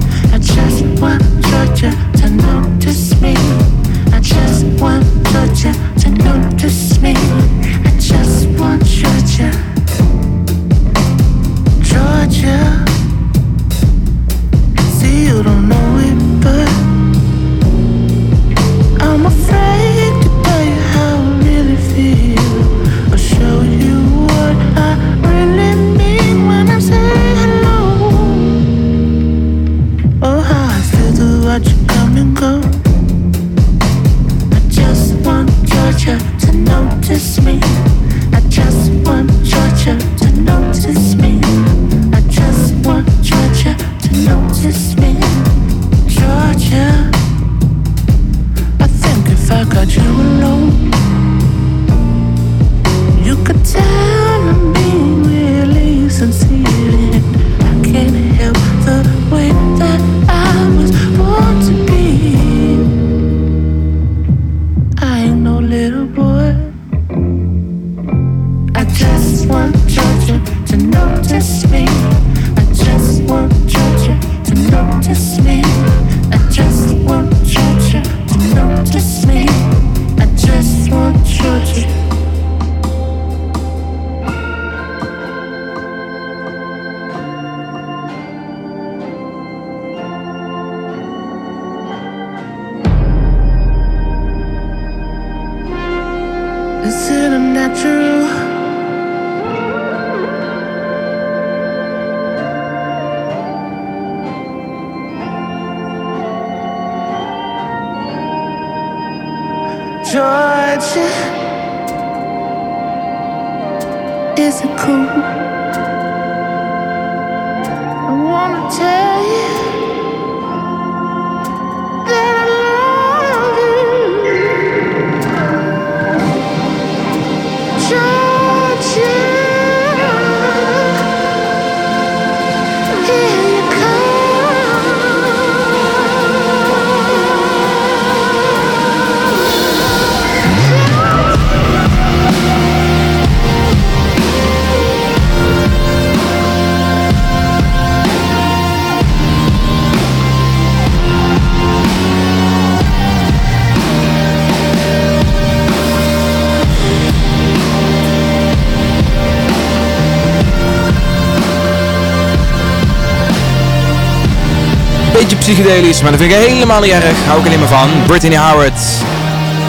S1: Maar dat vind ik helemaal niet erg. Hou ik alleen maar van. Brittany Howard.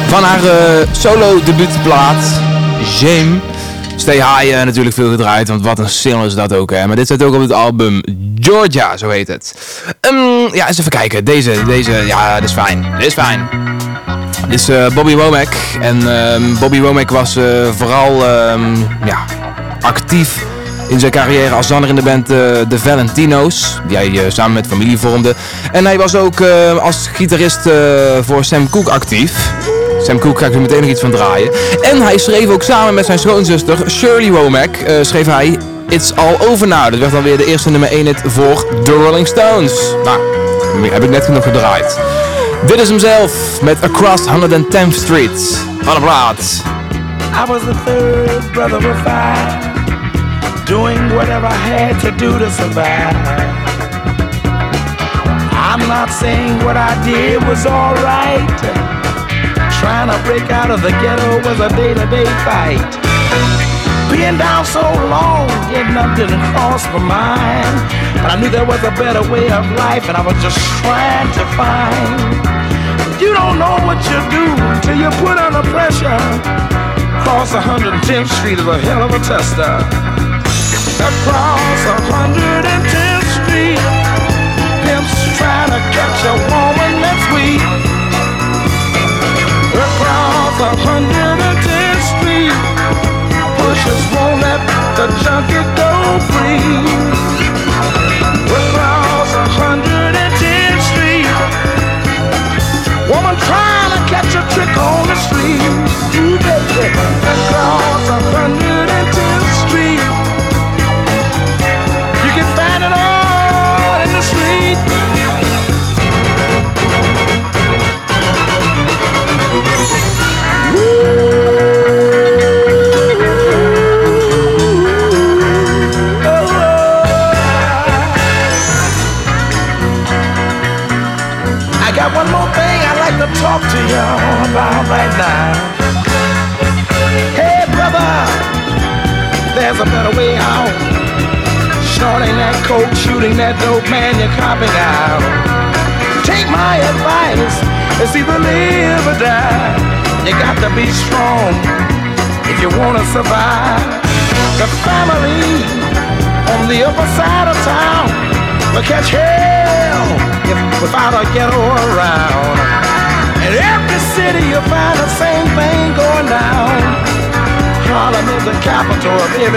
S1: Van haar eh, solo debuutplaat. Shame. Stay High eh, natuurlijk veel gedraaid, want wat een single is dat ook hè. Maar dit staat ook op het album Georgia, zo heet het. Ehm, ja, eens even kijken. Deze, deze, ja, dit is fijn. Dit is fijn. Dit is eh, Bobby Womack. En ehm, Bobby Womack was vooral ehm, ja, actief in zijn carrière als zanger in de band eh, The Valentino's. Die hij samen met familie vormde. En hij was ook eh, als gitarist eh, voor Sam Cooke actief. Sam Cooke ga ik er meteen nog iets van draaien. En hij schreef ook samen met zijn schoonzuster Shirley Womack, eh, schreef hij It's All Over Now. Dat werd dan weer de eerste nummer 1 hit voor The Rolling Stones. Nou, heb ik net genoeg gedraaid. Dit is hem zelf met Across 110th Street. Van de plaat.
S6: I was the third brother of five, doing whatever I had to do to survive. Not saying what I did was alright. Trying to break out of the ghetto was a day to day fight. Being down so long, getting up didn't cross my mind. But I knew there was a better way of life, and I was just trying to find. You don't know what you do till you put under pressure. Across 110th Street is a hell of a tester. Across 110th catch a woman that's weak. Across 110th Street, pushers won't let the junkie go free. Across 110th Street,
S9: on the street.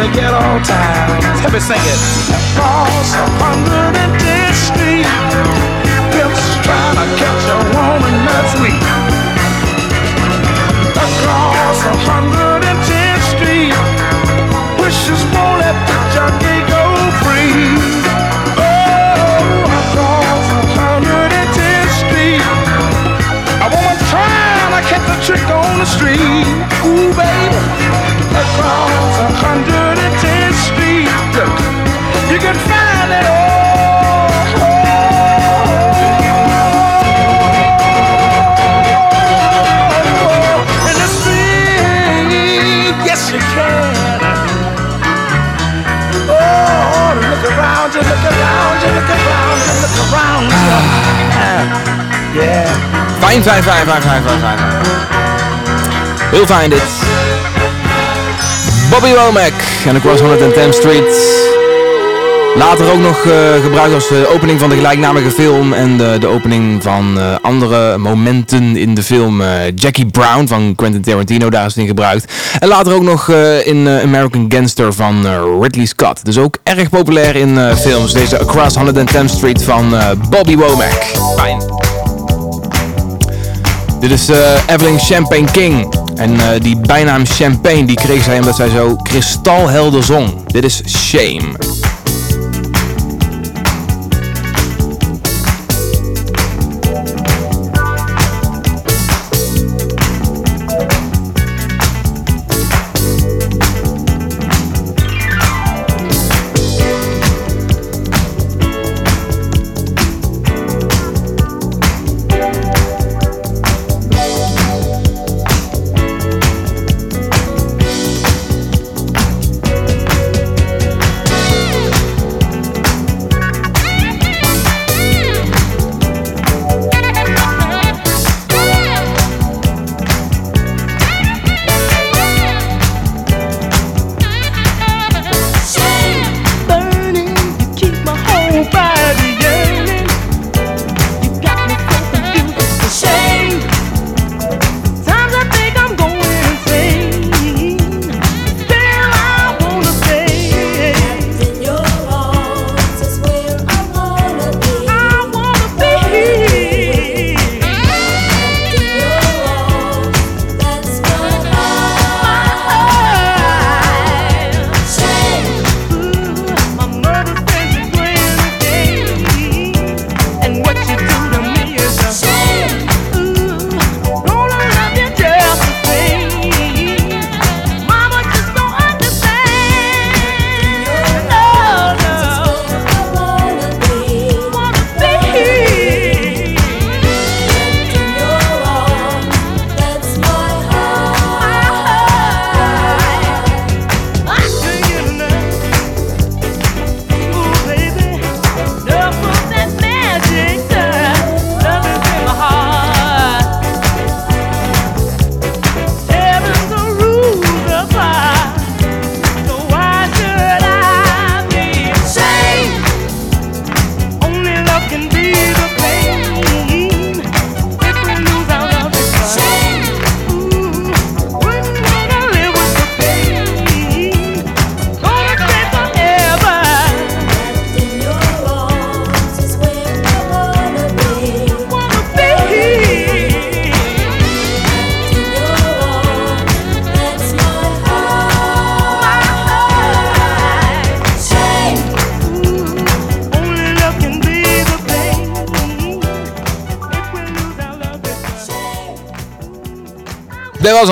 S9: Every ghetto town. Let me sing it. Across 110th Street, pimps trying to catch a woman that's weak. Across 110th Street, wishes won't let the junkie go free. Oh, across 110th Street, a woman trying to catch a trick on the street.
S1: Fijn, fijn, fijn, fijn, fijn, fijn, fijn. Heel fijn dit. Bobby Womack en Across 110th Street. Later ook nog eh, gebruikt als de opening van de gelijknamige film en de, de opening van eh, andere momenten in de film. eh, Jackie Brown van Quentin Tarantino, daar is het in gebruikt. En later ook nog eh, in eh, American Gangster van eh, Ridley Scott. Dus ook erg populair in eh, films. Deze Across 110th Street van eh, Bobby Womack. Dit is eh, Evelyn Champagne King. En eh, die bijnaam Champagne die kreeg zij omdat zij zo kristalhelder zong. Dit is Shame.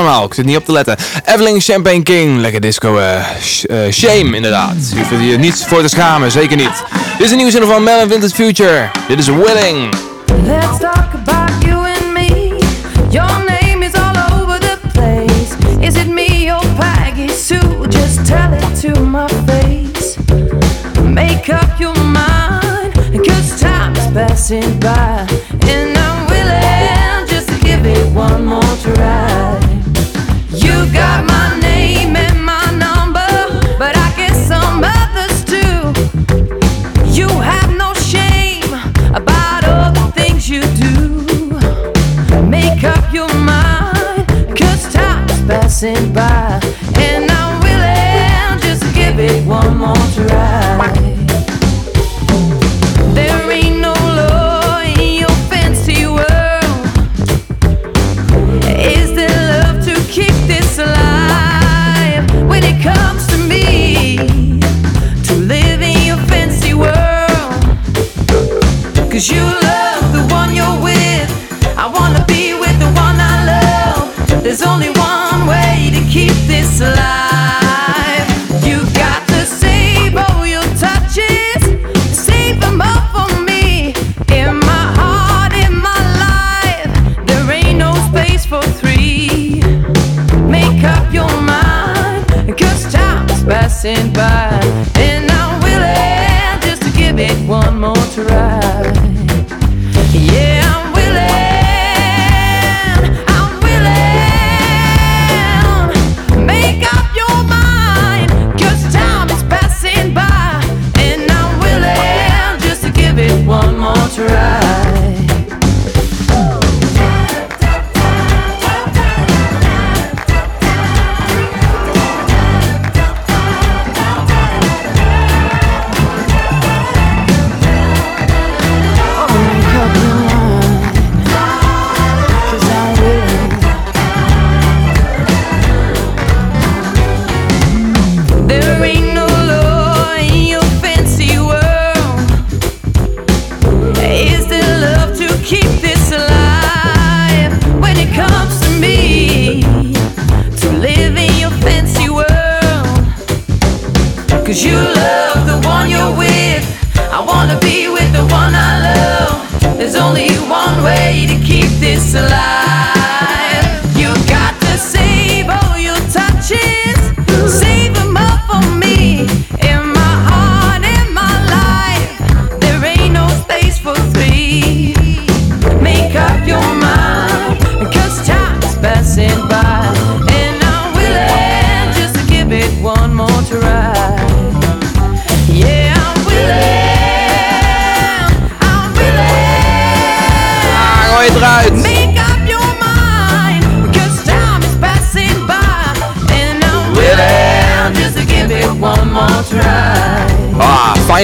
S1: Ik zit niet op te letten. Evelyn Champagne King. Lekker disco. Eh, eh, shame, inderdaad. Je hoeft hier niets voor te schamen. Zeker niet. Dit is een nieuwe zin van Melvin Vintage Future. Dit is Willing.
S11: Let's There ain't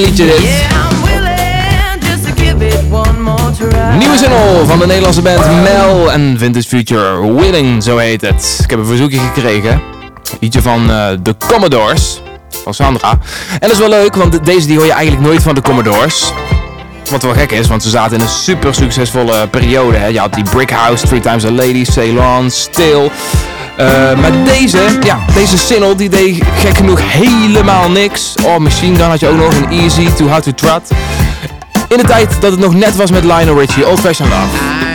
S1: Liedje dit. Nieuwe single van de Nederlandse band Mel en Vintage Future Willing, zo heet het. Ik heb een verzoekje gekregen. Liedje van eh, uh, The Commodores, van Sandra. En dat is wel leuk, want deze die hoor je eigenlijk nooit van The Commodores. Wat wel gek is, want ze zaten in een super succesvolle periode. Hè. Je had die Brick House, Three Times a Lady, Ceylon, Still. Eh, maar deze, ja, deze single die deed gek genoeg helemaal niks. Oh, Machine Gun had je ook nog een Easy, to how To Trot. In de tijd dat het nog net was met Lionel Richie, Old Fashioned Love.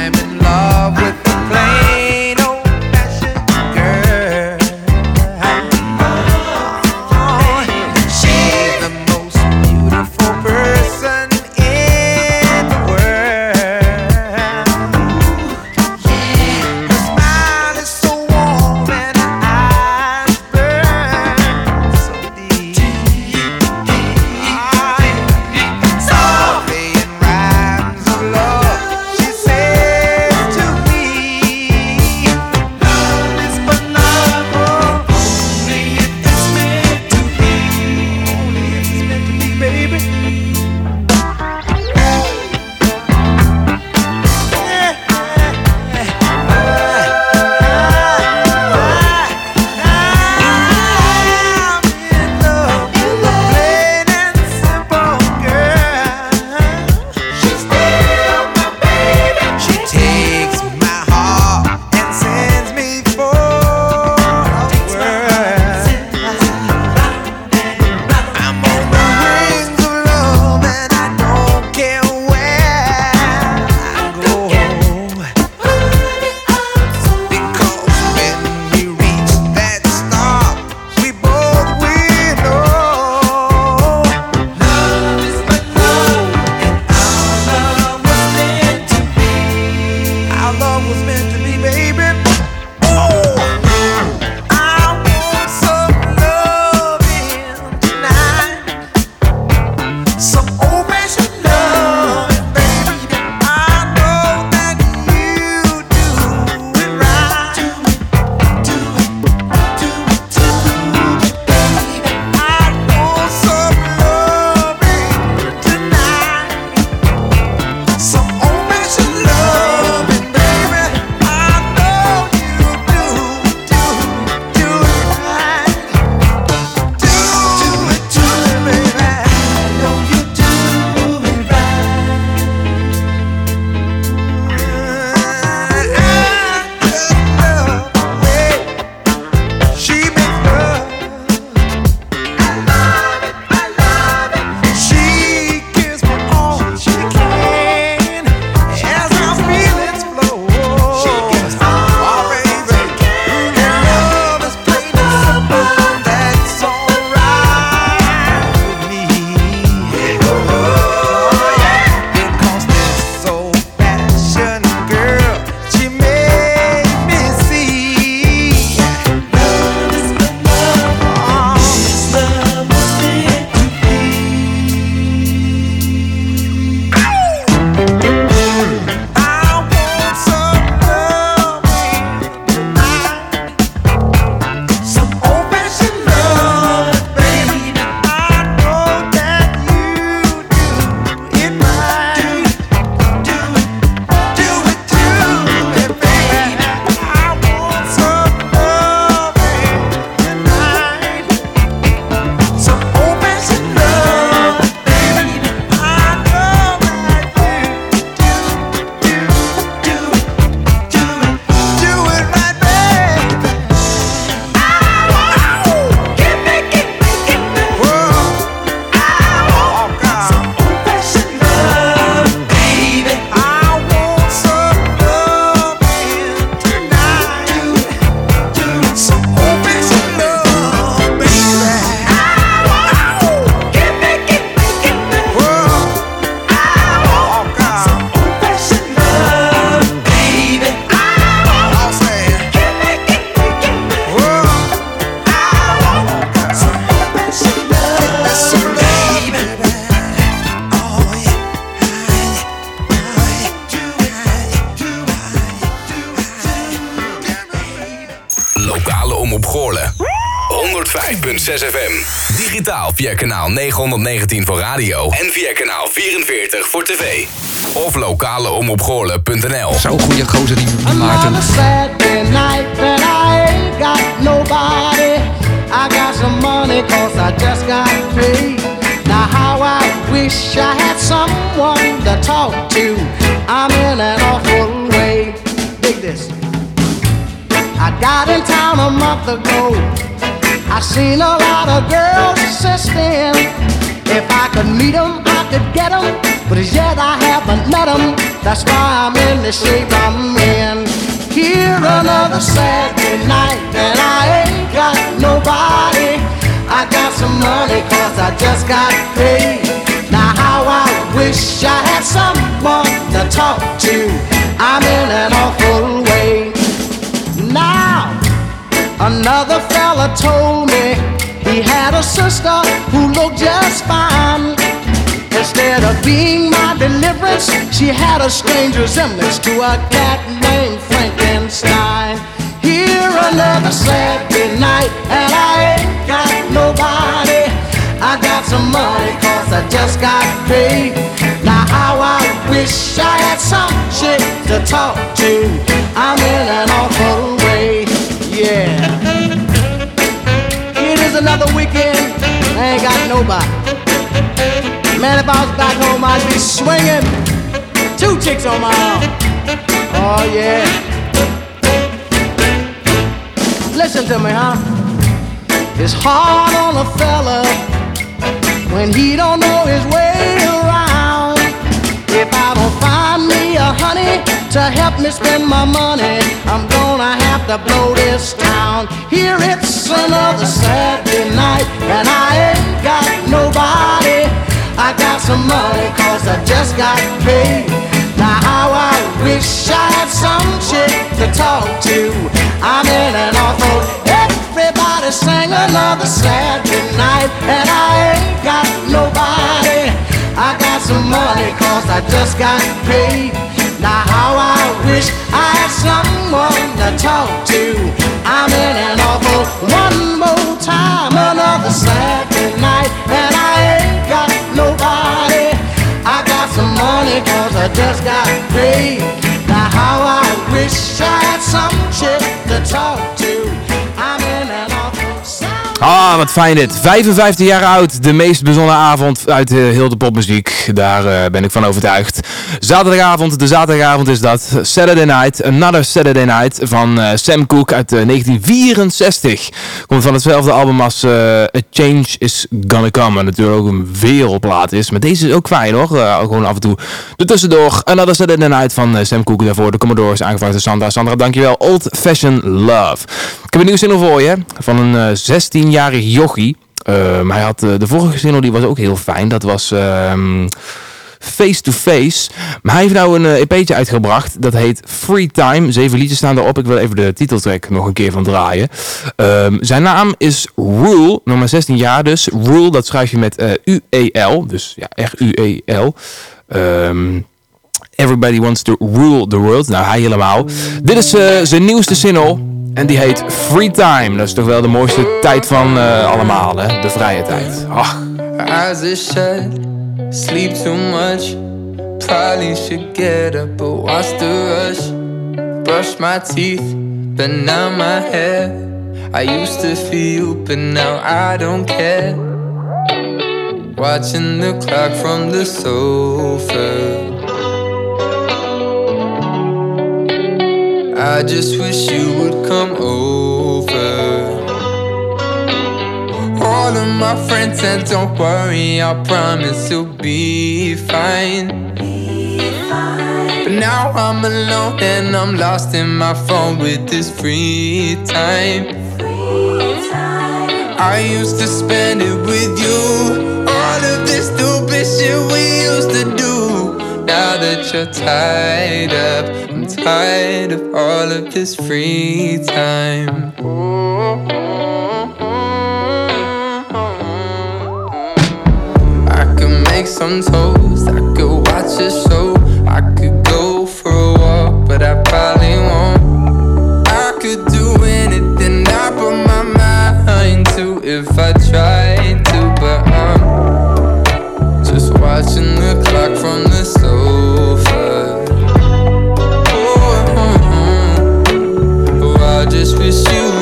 S2: Via kanaal 919 voor radio en via kanaal 44 voor tv. Of lokaleomroepgoorlen.nl.
S1: Zo goede gozer die Maarten.
S8: I got some money cause I just got paid. Now how I wish I had someone to talk to. I'm in an awful way. Dig this. I got in town a month ago. I seen a lot of girls then. If I could meet 'em, I could get 'em. But as yet I haven't met 'em. That's why I'm in the shape I'm in. Here another Saturday night, and I ain't got nobody. I got some money cause I just got paid. Now how I wish I had someone to talk to. I'm in an awful way. Now Another fella told me he had a sister who looked just fine. Instead of being my deliverance, she had a strange resemblance to a cat named Frankenstein. Here another Saturday night, and I ain't got nobody. I got some money cause I just got paid. Now how I wish I had some shit to talk to. I'm in an awful nobody. Man, if I was back home, I'd be swinging two chicks on my arm. Oh yeah. Listen to me, huh? It's hard on a fella when he don't know his way around. If I don't find me a honey to help me spend my money, I'm gonna have to blow this town. Here it's another Saturday night, and I ain't got nobody. I got some money cause I just got paid. Now how I wish I had some chick to talk to. I'm in an awful everybody sang another Saturday night, and I ain't got nobody. Some money cause I just got paid. Now how I wish I had someone to talk to. I'm in an awful one more time, another Saturday night, and I ain't got nobody. I got some money cause I just got paid. Now how I wish I had some chick to talk to.
S1: Wat fijn dit. 55 jaar oud, de meest bezonnen avond uit eh, heel de popmuziek. Daar eh, ben ik van overtuigd. Zaterdagavond, de zaterdagavond is dat. Saturday Night, Another Saturday Night van eh, Sam Cooke uit 1964. Komt van hetzelfde album als A Change Is Gonna Come. En natuurlijk ook een wereldplaat is. Maar deze is ook fijn hoor. gewoon af en toe er tussendoor. Another Saturday Night van Sam Cooke daarvoor. De Commodore is aangevraagd door Sandra. Sandra, dankjewel. Old Fashioned Love. Ik heb een nieuw single voor je. Van een 16-jarige Yogi maar ehm, hij had, eh, de vorige single die was ook heel fijn. Dat was face to face. Maar hij heeft nou een eh, EP'tje uitgebracht. Dat heet Free Time. Zeven liedjes staan erop. Ik wil even de titeltrack nog een keer van draaien. Ehm, zijn naam is Rule. Nummer maar 16 jaar dus. Rule, dat schrijf je met eh, uh, U-E-L. Dus ja, R-U-E-L. Ehm, Everybody wants to rule the world. Nou, hij helemaal. Dit is zijn nieuwste single. En die heet Free Time. Dat is toch wel de mooiste tijd van eh, allemaal, hè? De vrije tijd. Ach.
S18: Eyes are shut, sleep too much. Probably should get up, but what's the rush? Brush my teeth, but now my hair. I used to feel, but now I don't care. Watching the clock from the sofa. I just wish you would come over. All of my friends said, Don't worry, I promise you'll be fine. But now I'm alone and I'm lost in my phone with this free time. I used to spend it with you. All of this stupid shit we used to do that you're tied up. I'm tired of all of this free time. I could make some toast, I could watch a show, I could go for a walk, but I probably won't. I could do anything I put my mind to if I tried to, but I'm just watching the clock from the. just wish you.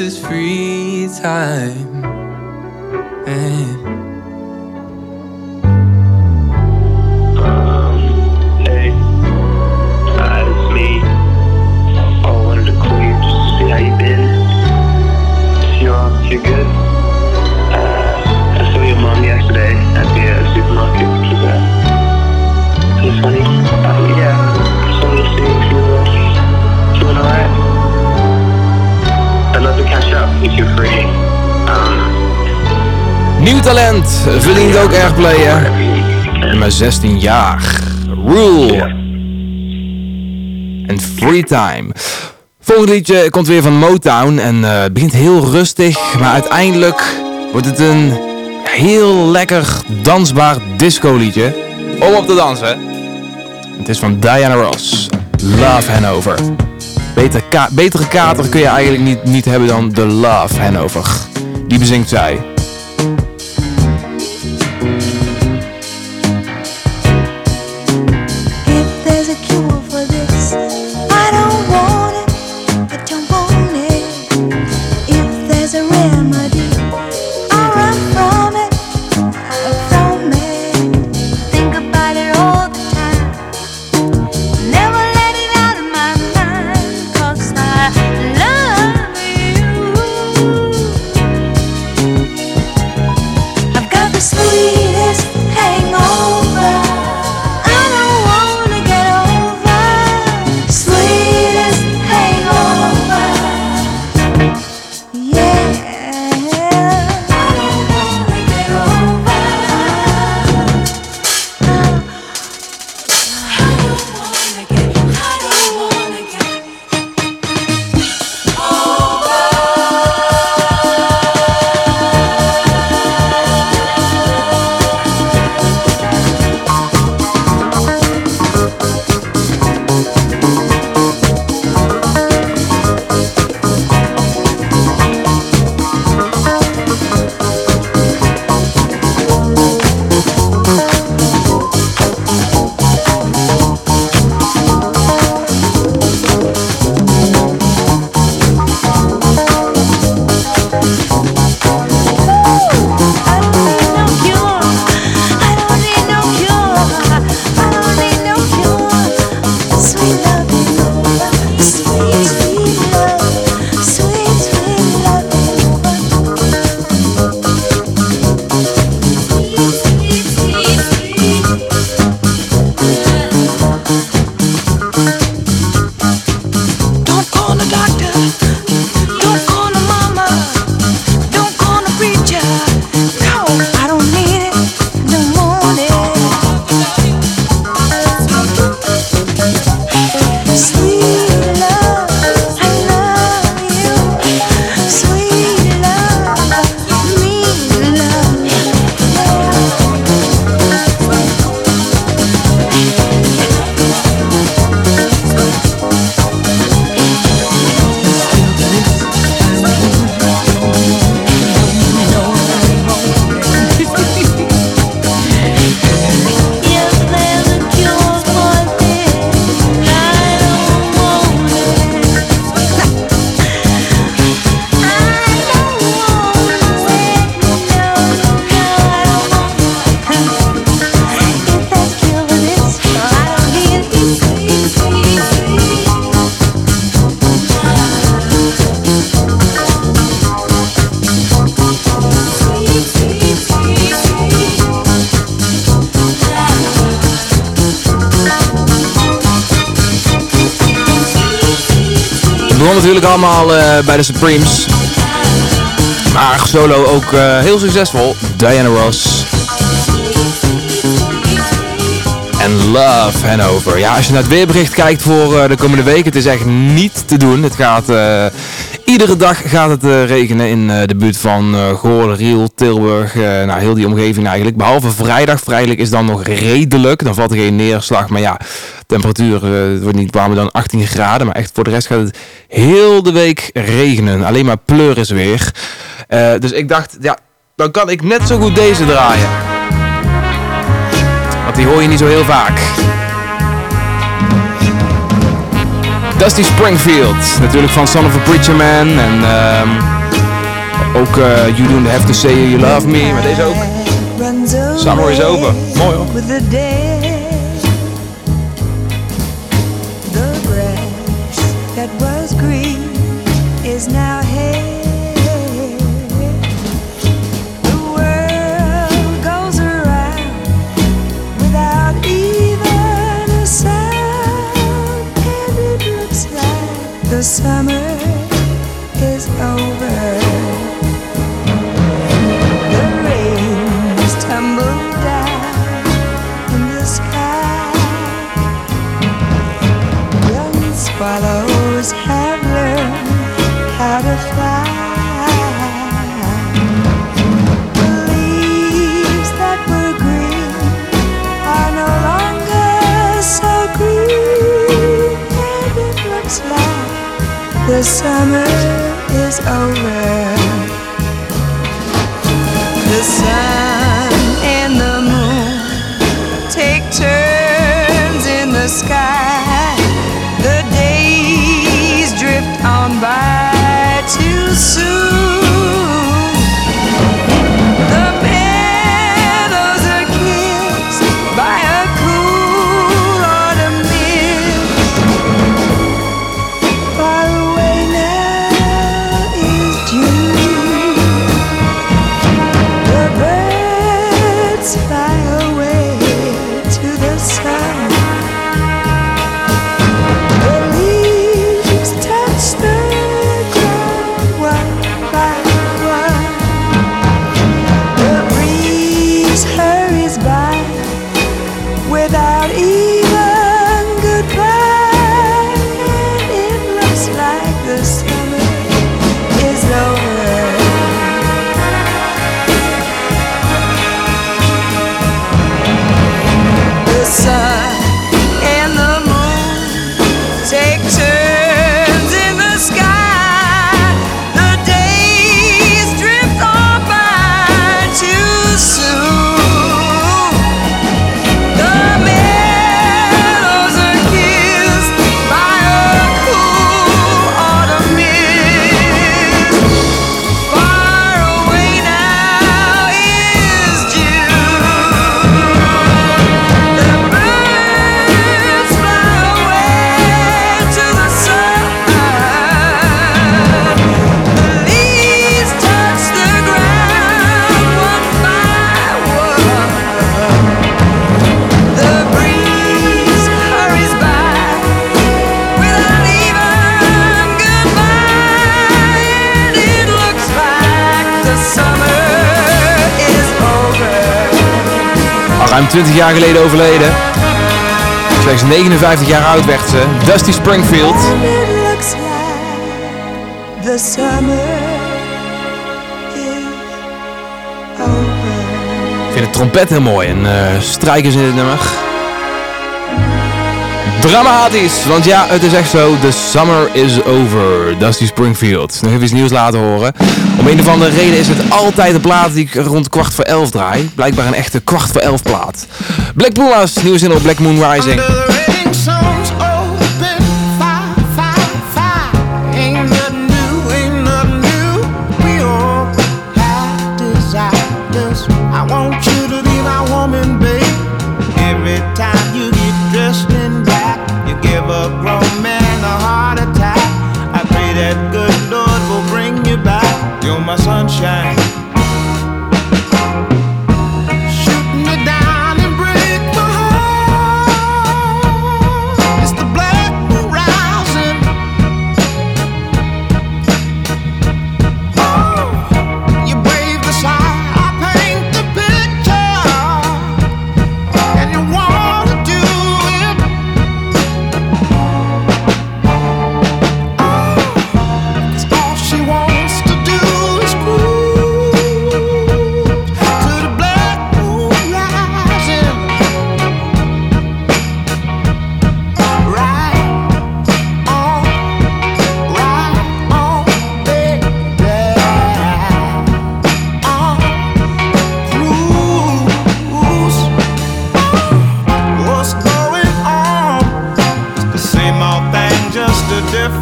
S18: is free.
S1: erg blij, hè? mijn 16 jaar. Rule. En Free Time. Volgende liedje komt weer van Motown en uh, begint heel rustig, maar uiteindelijk wordt het een heel lekker dansbaar disco liedje. Om op te dansen. Het is van Diana Ross. Love Hanover. Betere kater kun je eigenlijk niet, niet hebben dan de Love Hanover. Die bezingt zij. Bij de Supremes. Maar solo ook eh, heel succesvol. Diana Ross. En Love Hanover. Ja, als je naar het weerbericht kijkt voor eh, de komende week, het is echt niet te doen. Het gaat, eh, iedere dag gaat het eh, regenen in de buurt van Goorlen, Riel, Tilburg. nou, heel die omgeving eigenlijk. Behalve vrijdag. Vrijdag is dan nog redelijk. Dan valt er geen neerslag. Maar ja, temperatuur wordt niet warmer dan 18 graden. Maar echt voor de rest gaat het heel de week regenen. Alleen maar pleur is weer. Eh, dus ik dacht, ja, dan kan ik net zo goed deze draaien. Want die hoor je niet zo heel vaak. Dusty Springfield, natuurlijk van Son of a Preacher Man. En ehm, ook eh, You Don't Have to Say You Love Me, maar deze ook. Summer is over. Mooi hoor.
S11: That was green is now the summer is over. The sun and the moon take turns in the sky. The days drift on by too soon.
S1: 20 jaar geleden overleden. Slechts 59 jaar oud werd ze. Dusty Springfield. Ik vind de trompet heel mooi en eh strijkers in het nummer. Dramatisch, want ja, het is echt zo. The summer is over. Dusty Springfield. Nog even iets nieuws laten horen. Een of andere reden is het altijd de plaat die ik rond kwart voor elf draai. Blijkbaar een echte kwart voor elf plaat. Black Pumas, nieuwe zin op Black Moon Rising.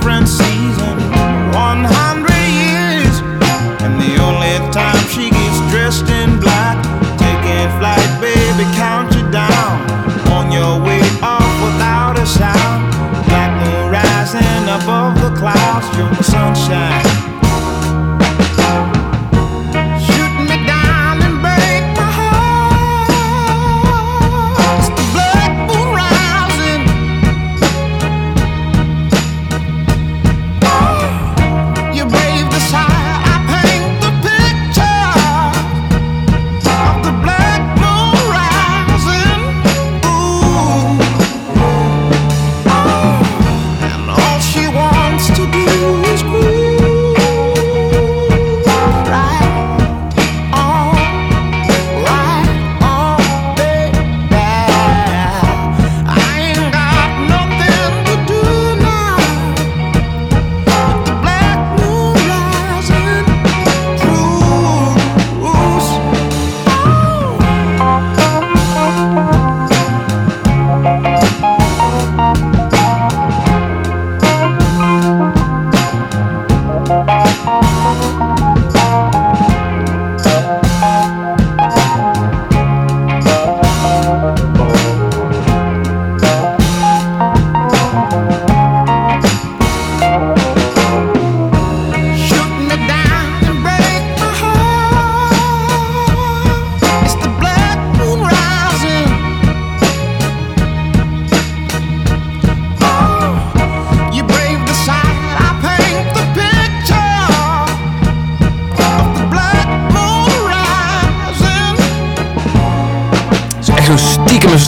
S19: different season, 100 years. And the only time she gets dressed in black, taking flight, baby, count you down.
S6: On your way off without a sound, black moon rising above the
S1: clouds, you're my sunshine.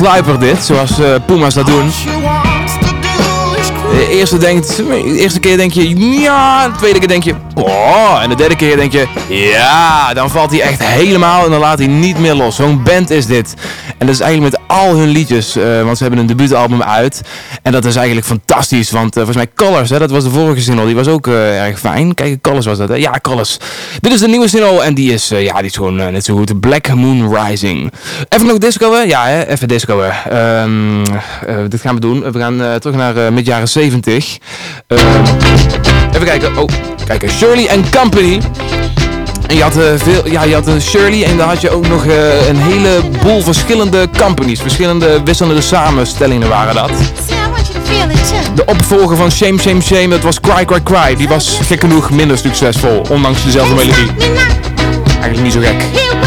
S1: Sluiper dit, zoals eh, Puma's dat doen. De eerste, denkt, de eerste keer denk je ja, de tweede keer denk je oh, en de derde keer denk je ja, dan valt hij echt helemaal en dan laat hij niet meer los. Zo'n band is dit. En dat is eigenlijk met al hun liedjes, eh, want ze hebben een debuutalbum uit. En dat is eigenlijk fantastisch, want eh, volgens mij Colors, hè, dat was de vorige single, die was ook eh, erg fijn. Kijk, Colors was dat, hè? Ja, Colors. Dit is de nieuwe single en die is, eh, ja, die is gewoon net zo goed. Black Moon Rising. Even nog disco, hè? Ja, hè? even disco. hè. Ehm, eh, dit gaan we doen. We gaan terug naar eh mid jaren 70. Ehm, even kijken. Oh, kijk, Shirley and Company. En je had, veel, ja, je had een Shirley en dan had je ook nog eh, een heleboel verschillende companies. Verschillende wisselende samenstellingen waren dat. De opvolger van Shame Shame Shame, dat was Cry Cry Cry. Die was gek genoeg minder succesvol, ondanks dezelfde melodie. Eigenlijk niet zo gek.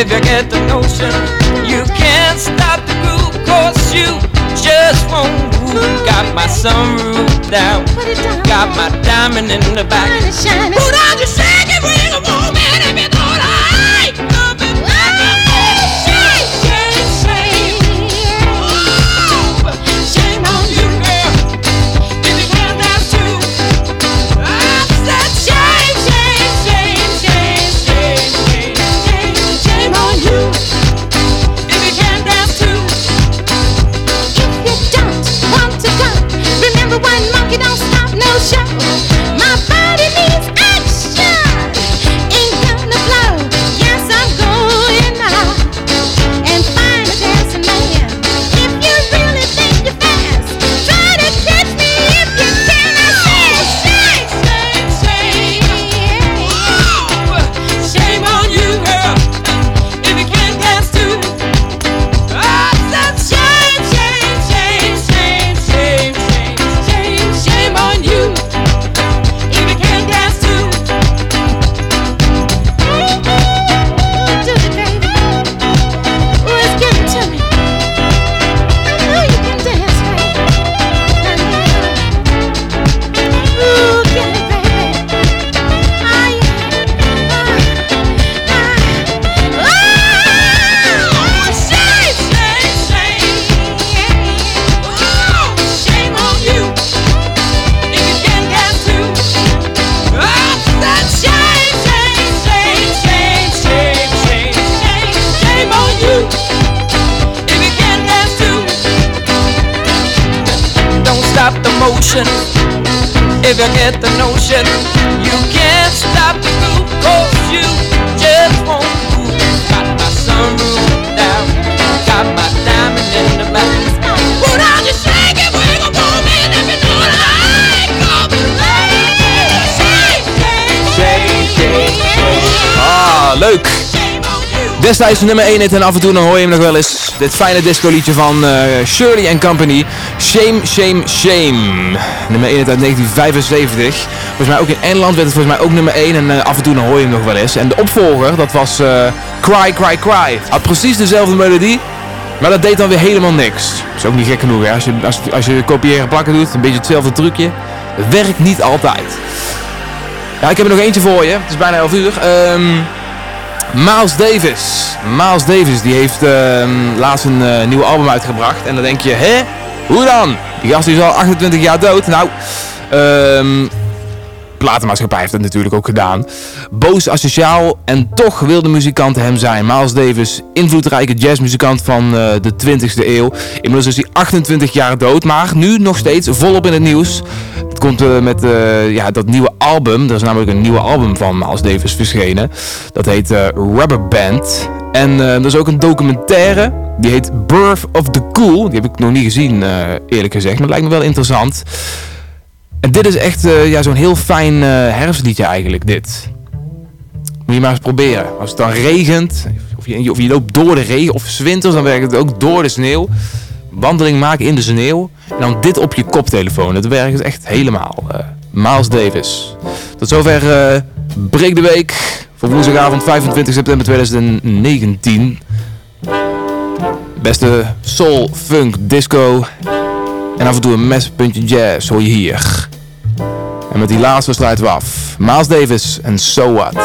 S20: If you
S11: get the notion, you can't stop the groove, cause you just won't move. Got my sunroof down, got my diamond in the back. Put on your shaggy ring woman if you're gonna hide.
S1: Destijds nummer 1 hit en af en toe dan hoor je hem nog wel eens. Dit fijne disco liedje van eh, Shirley Company. Shame, shame, shame. Nummer 1 hit uit 1975. Volgens mij ook in Engeland werd het volgens mij ook nummer 1 en eh, af en toe dan hoor je hem nog wel eens. En de opvolger, dat was eh, Cry, Cry, Cry. Had precies dezelfde melodie, maar dat deed dan weer helemaal niks. Is ook niet gek genoeg. Als je, als, je kopiëren en plakken doet, een beetje hetzelfde trucje. Het werkt niet altijd. Ja, ik heb er nog eentje voor je. Het is bijna 11 uur. Ehm Miles Davis. Miles Davis die heeft ehm, laatst een eh, nieuw album uitgebracht. En dan denk je, hè? Hoe dan? Die gast is al 28 jaar dood. Nou, ehm platenmaatschappij heeft dat natuurlijk ook gedaan. Boos asociaal en toch wilde muzikanten hem zijn. Miles Davis, invloedrijke jazzmuzikant van eh, de 20e eeuw. Inmiddels is hij 28 jaar dood, maar nu nog steeds volop in het nieuws. Het komt eh, met ja, dat nieuwe album. Er is namelijk een nieuwe album van Miles Davis verschenen. Dat heet Rubber Band. En eh, er is ook een documentaire. Die heet Birth of the Cool. Die heb ik nog niet gezien, eh, eerlijk gezegd. Maar lijkt me wel interessant. En dit is echt eh, ja, zo'n heel fijn herfstliedje eigenlijk, dit. Moet je maar eens proberen. Als het dan regent, of je, of je loopt door de regen, of winters, dan werkt het ook door de sneeuw. Wandeling maken in de sneeuw. En dan dit op je koptelefoon. Dat werkt echt helemaal. Miles Davis. Tot zover Breek de Week. Voor woensdagavond 25 september 2019. Beste soul, funk, disco en af en toe een mespuntje jazz hoor je hier. En met die laatste sluiten we af. Miles Davis en So What.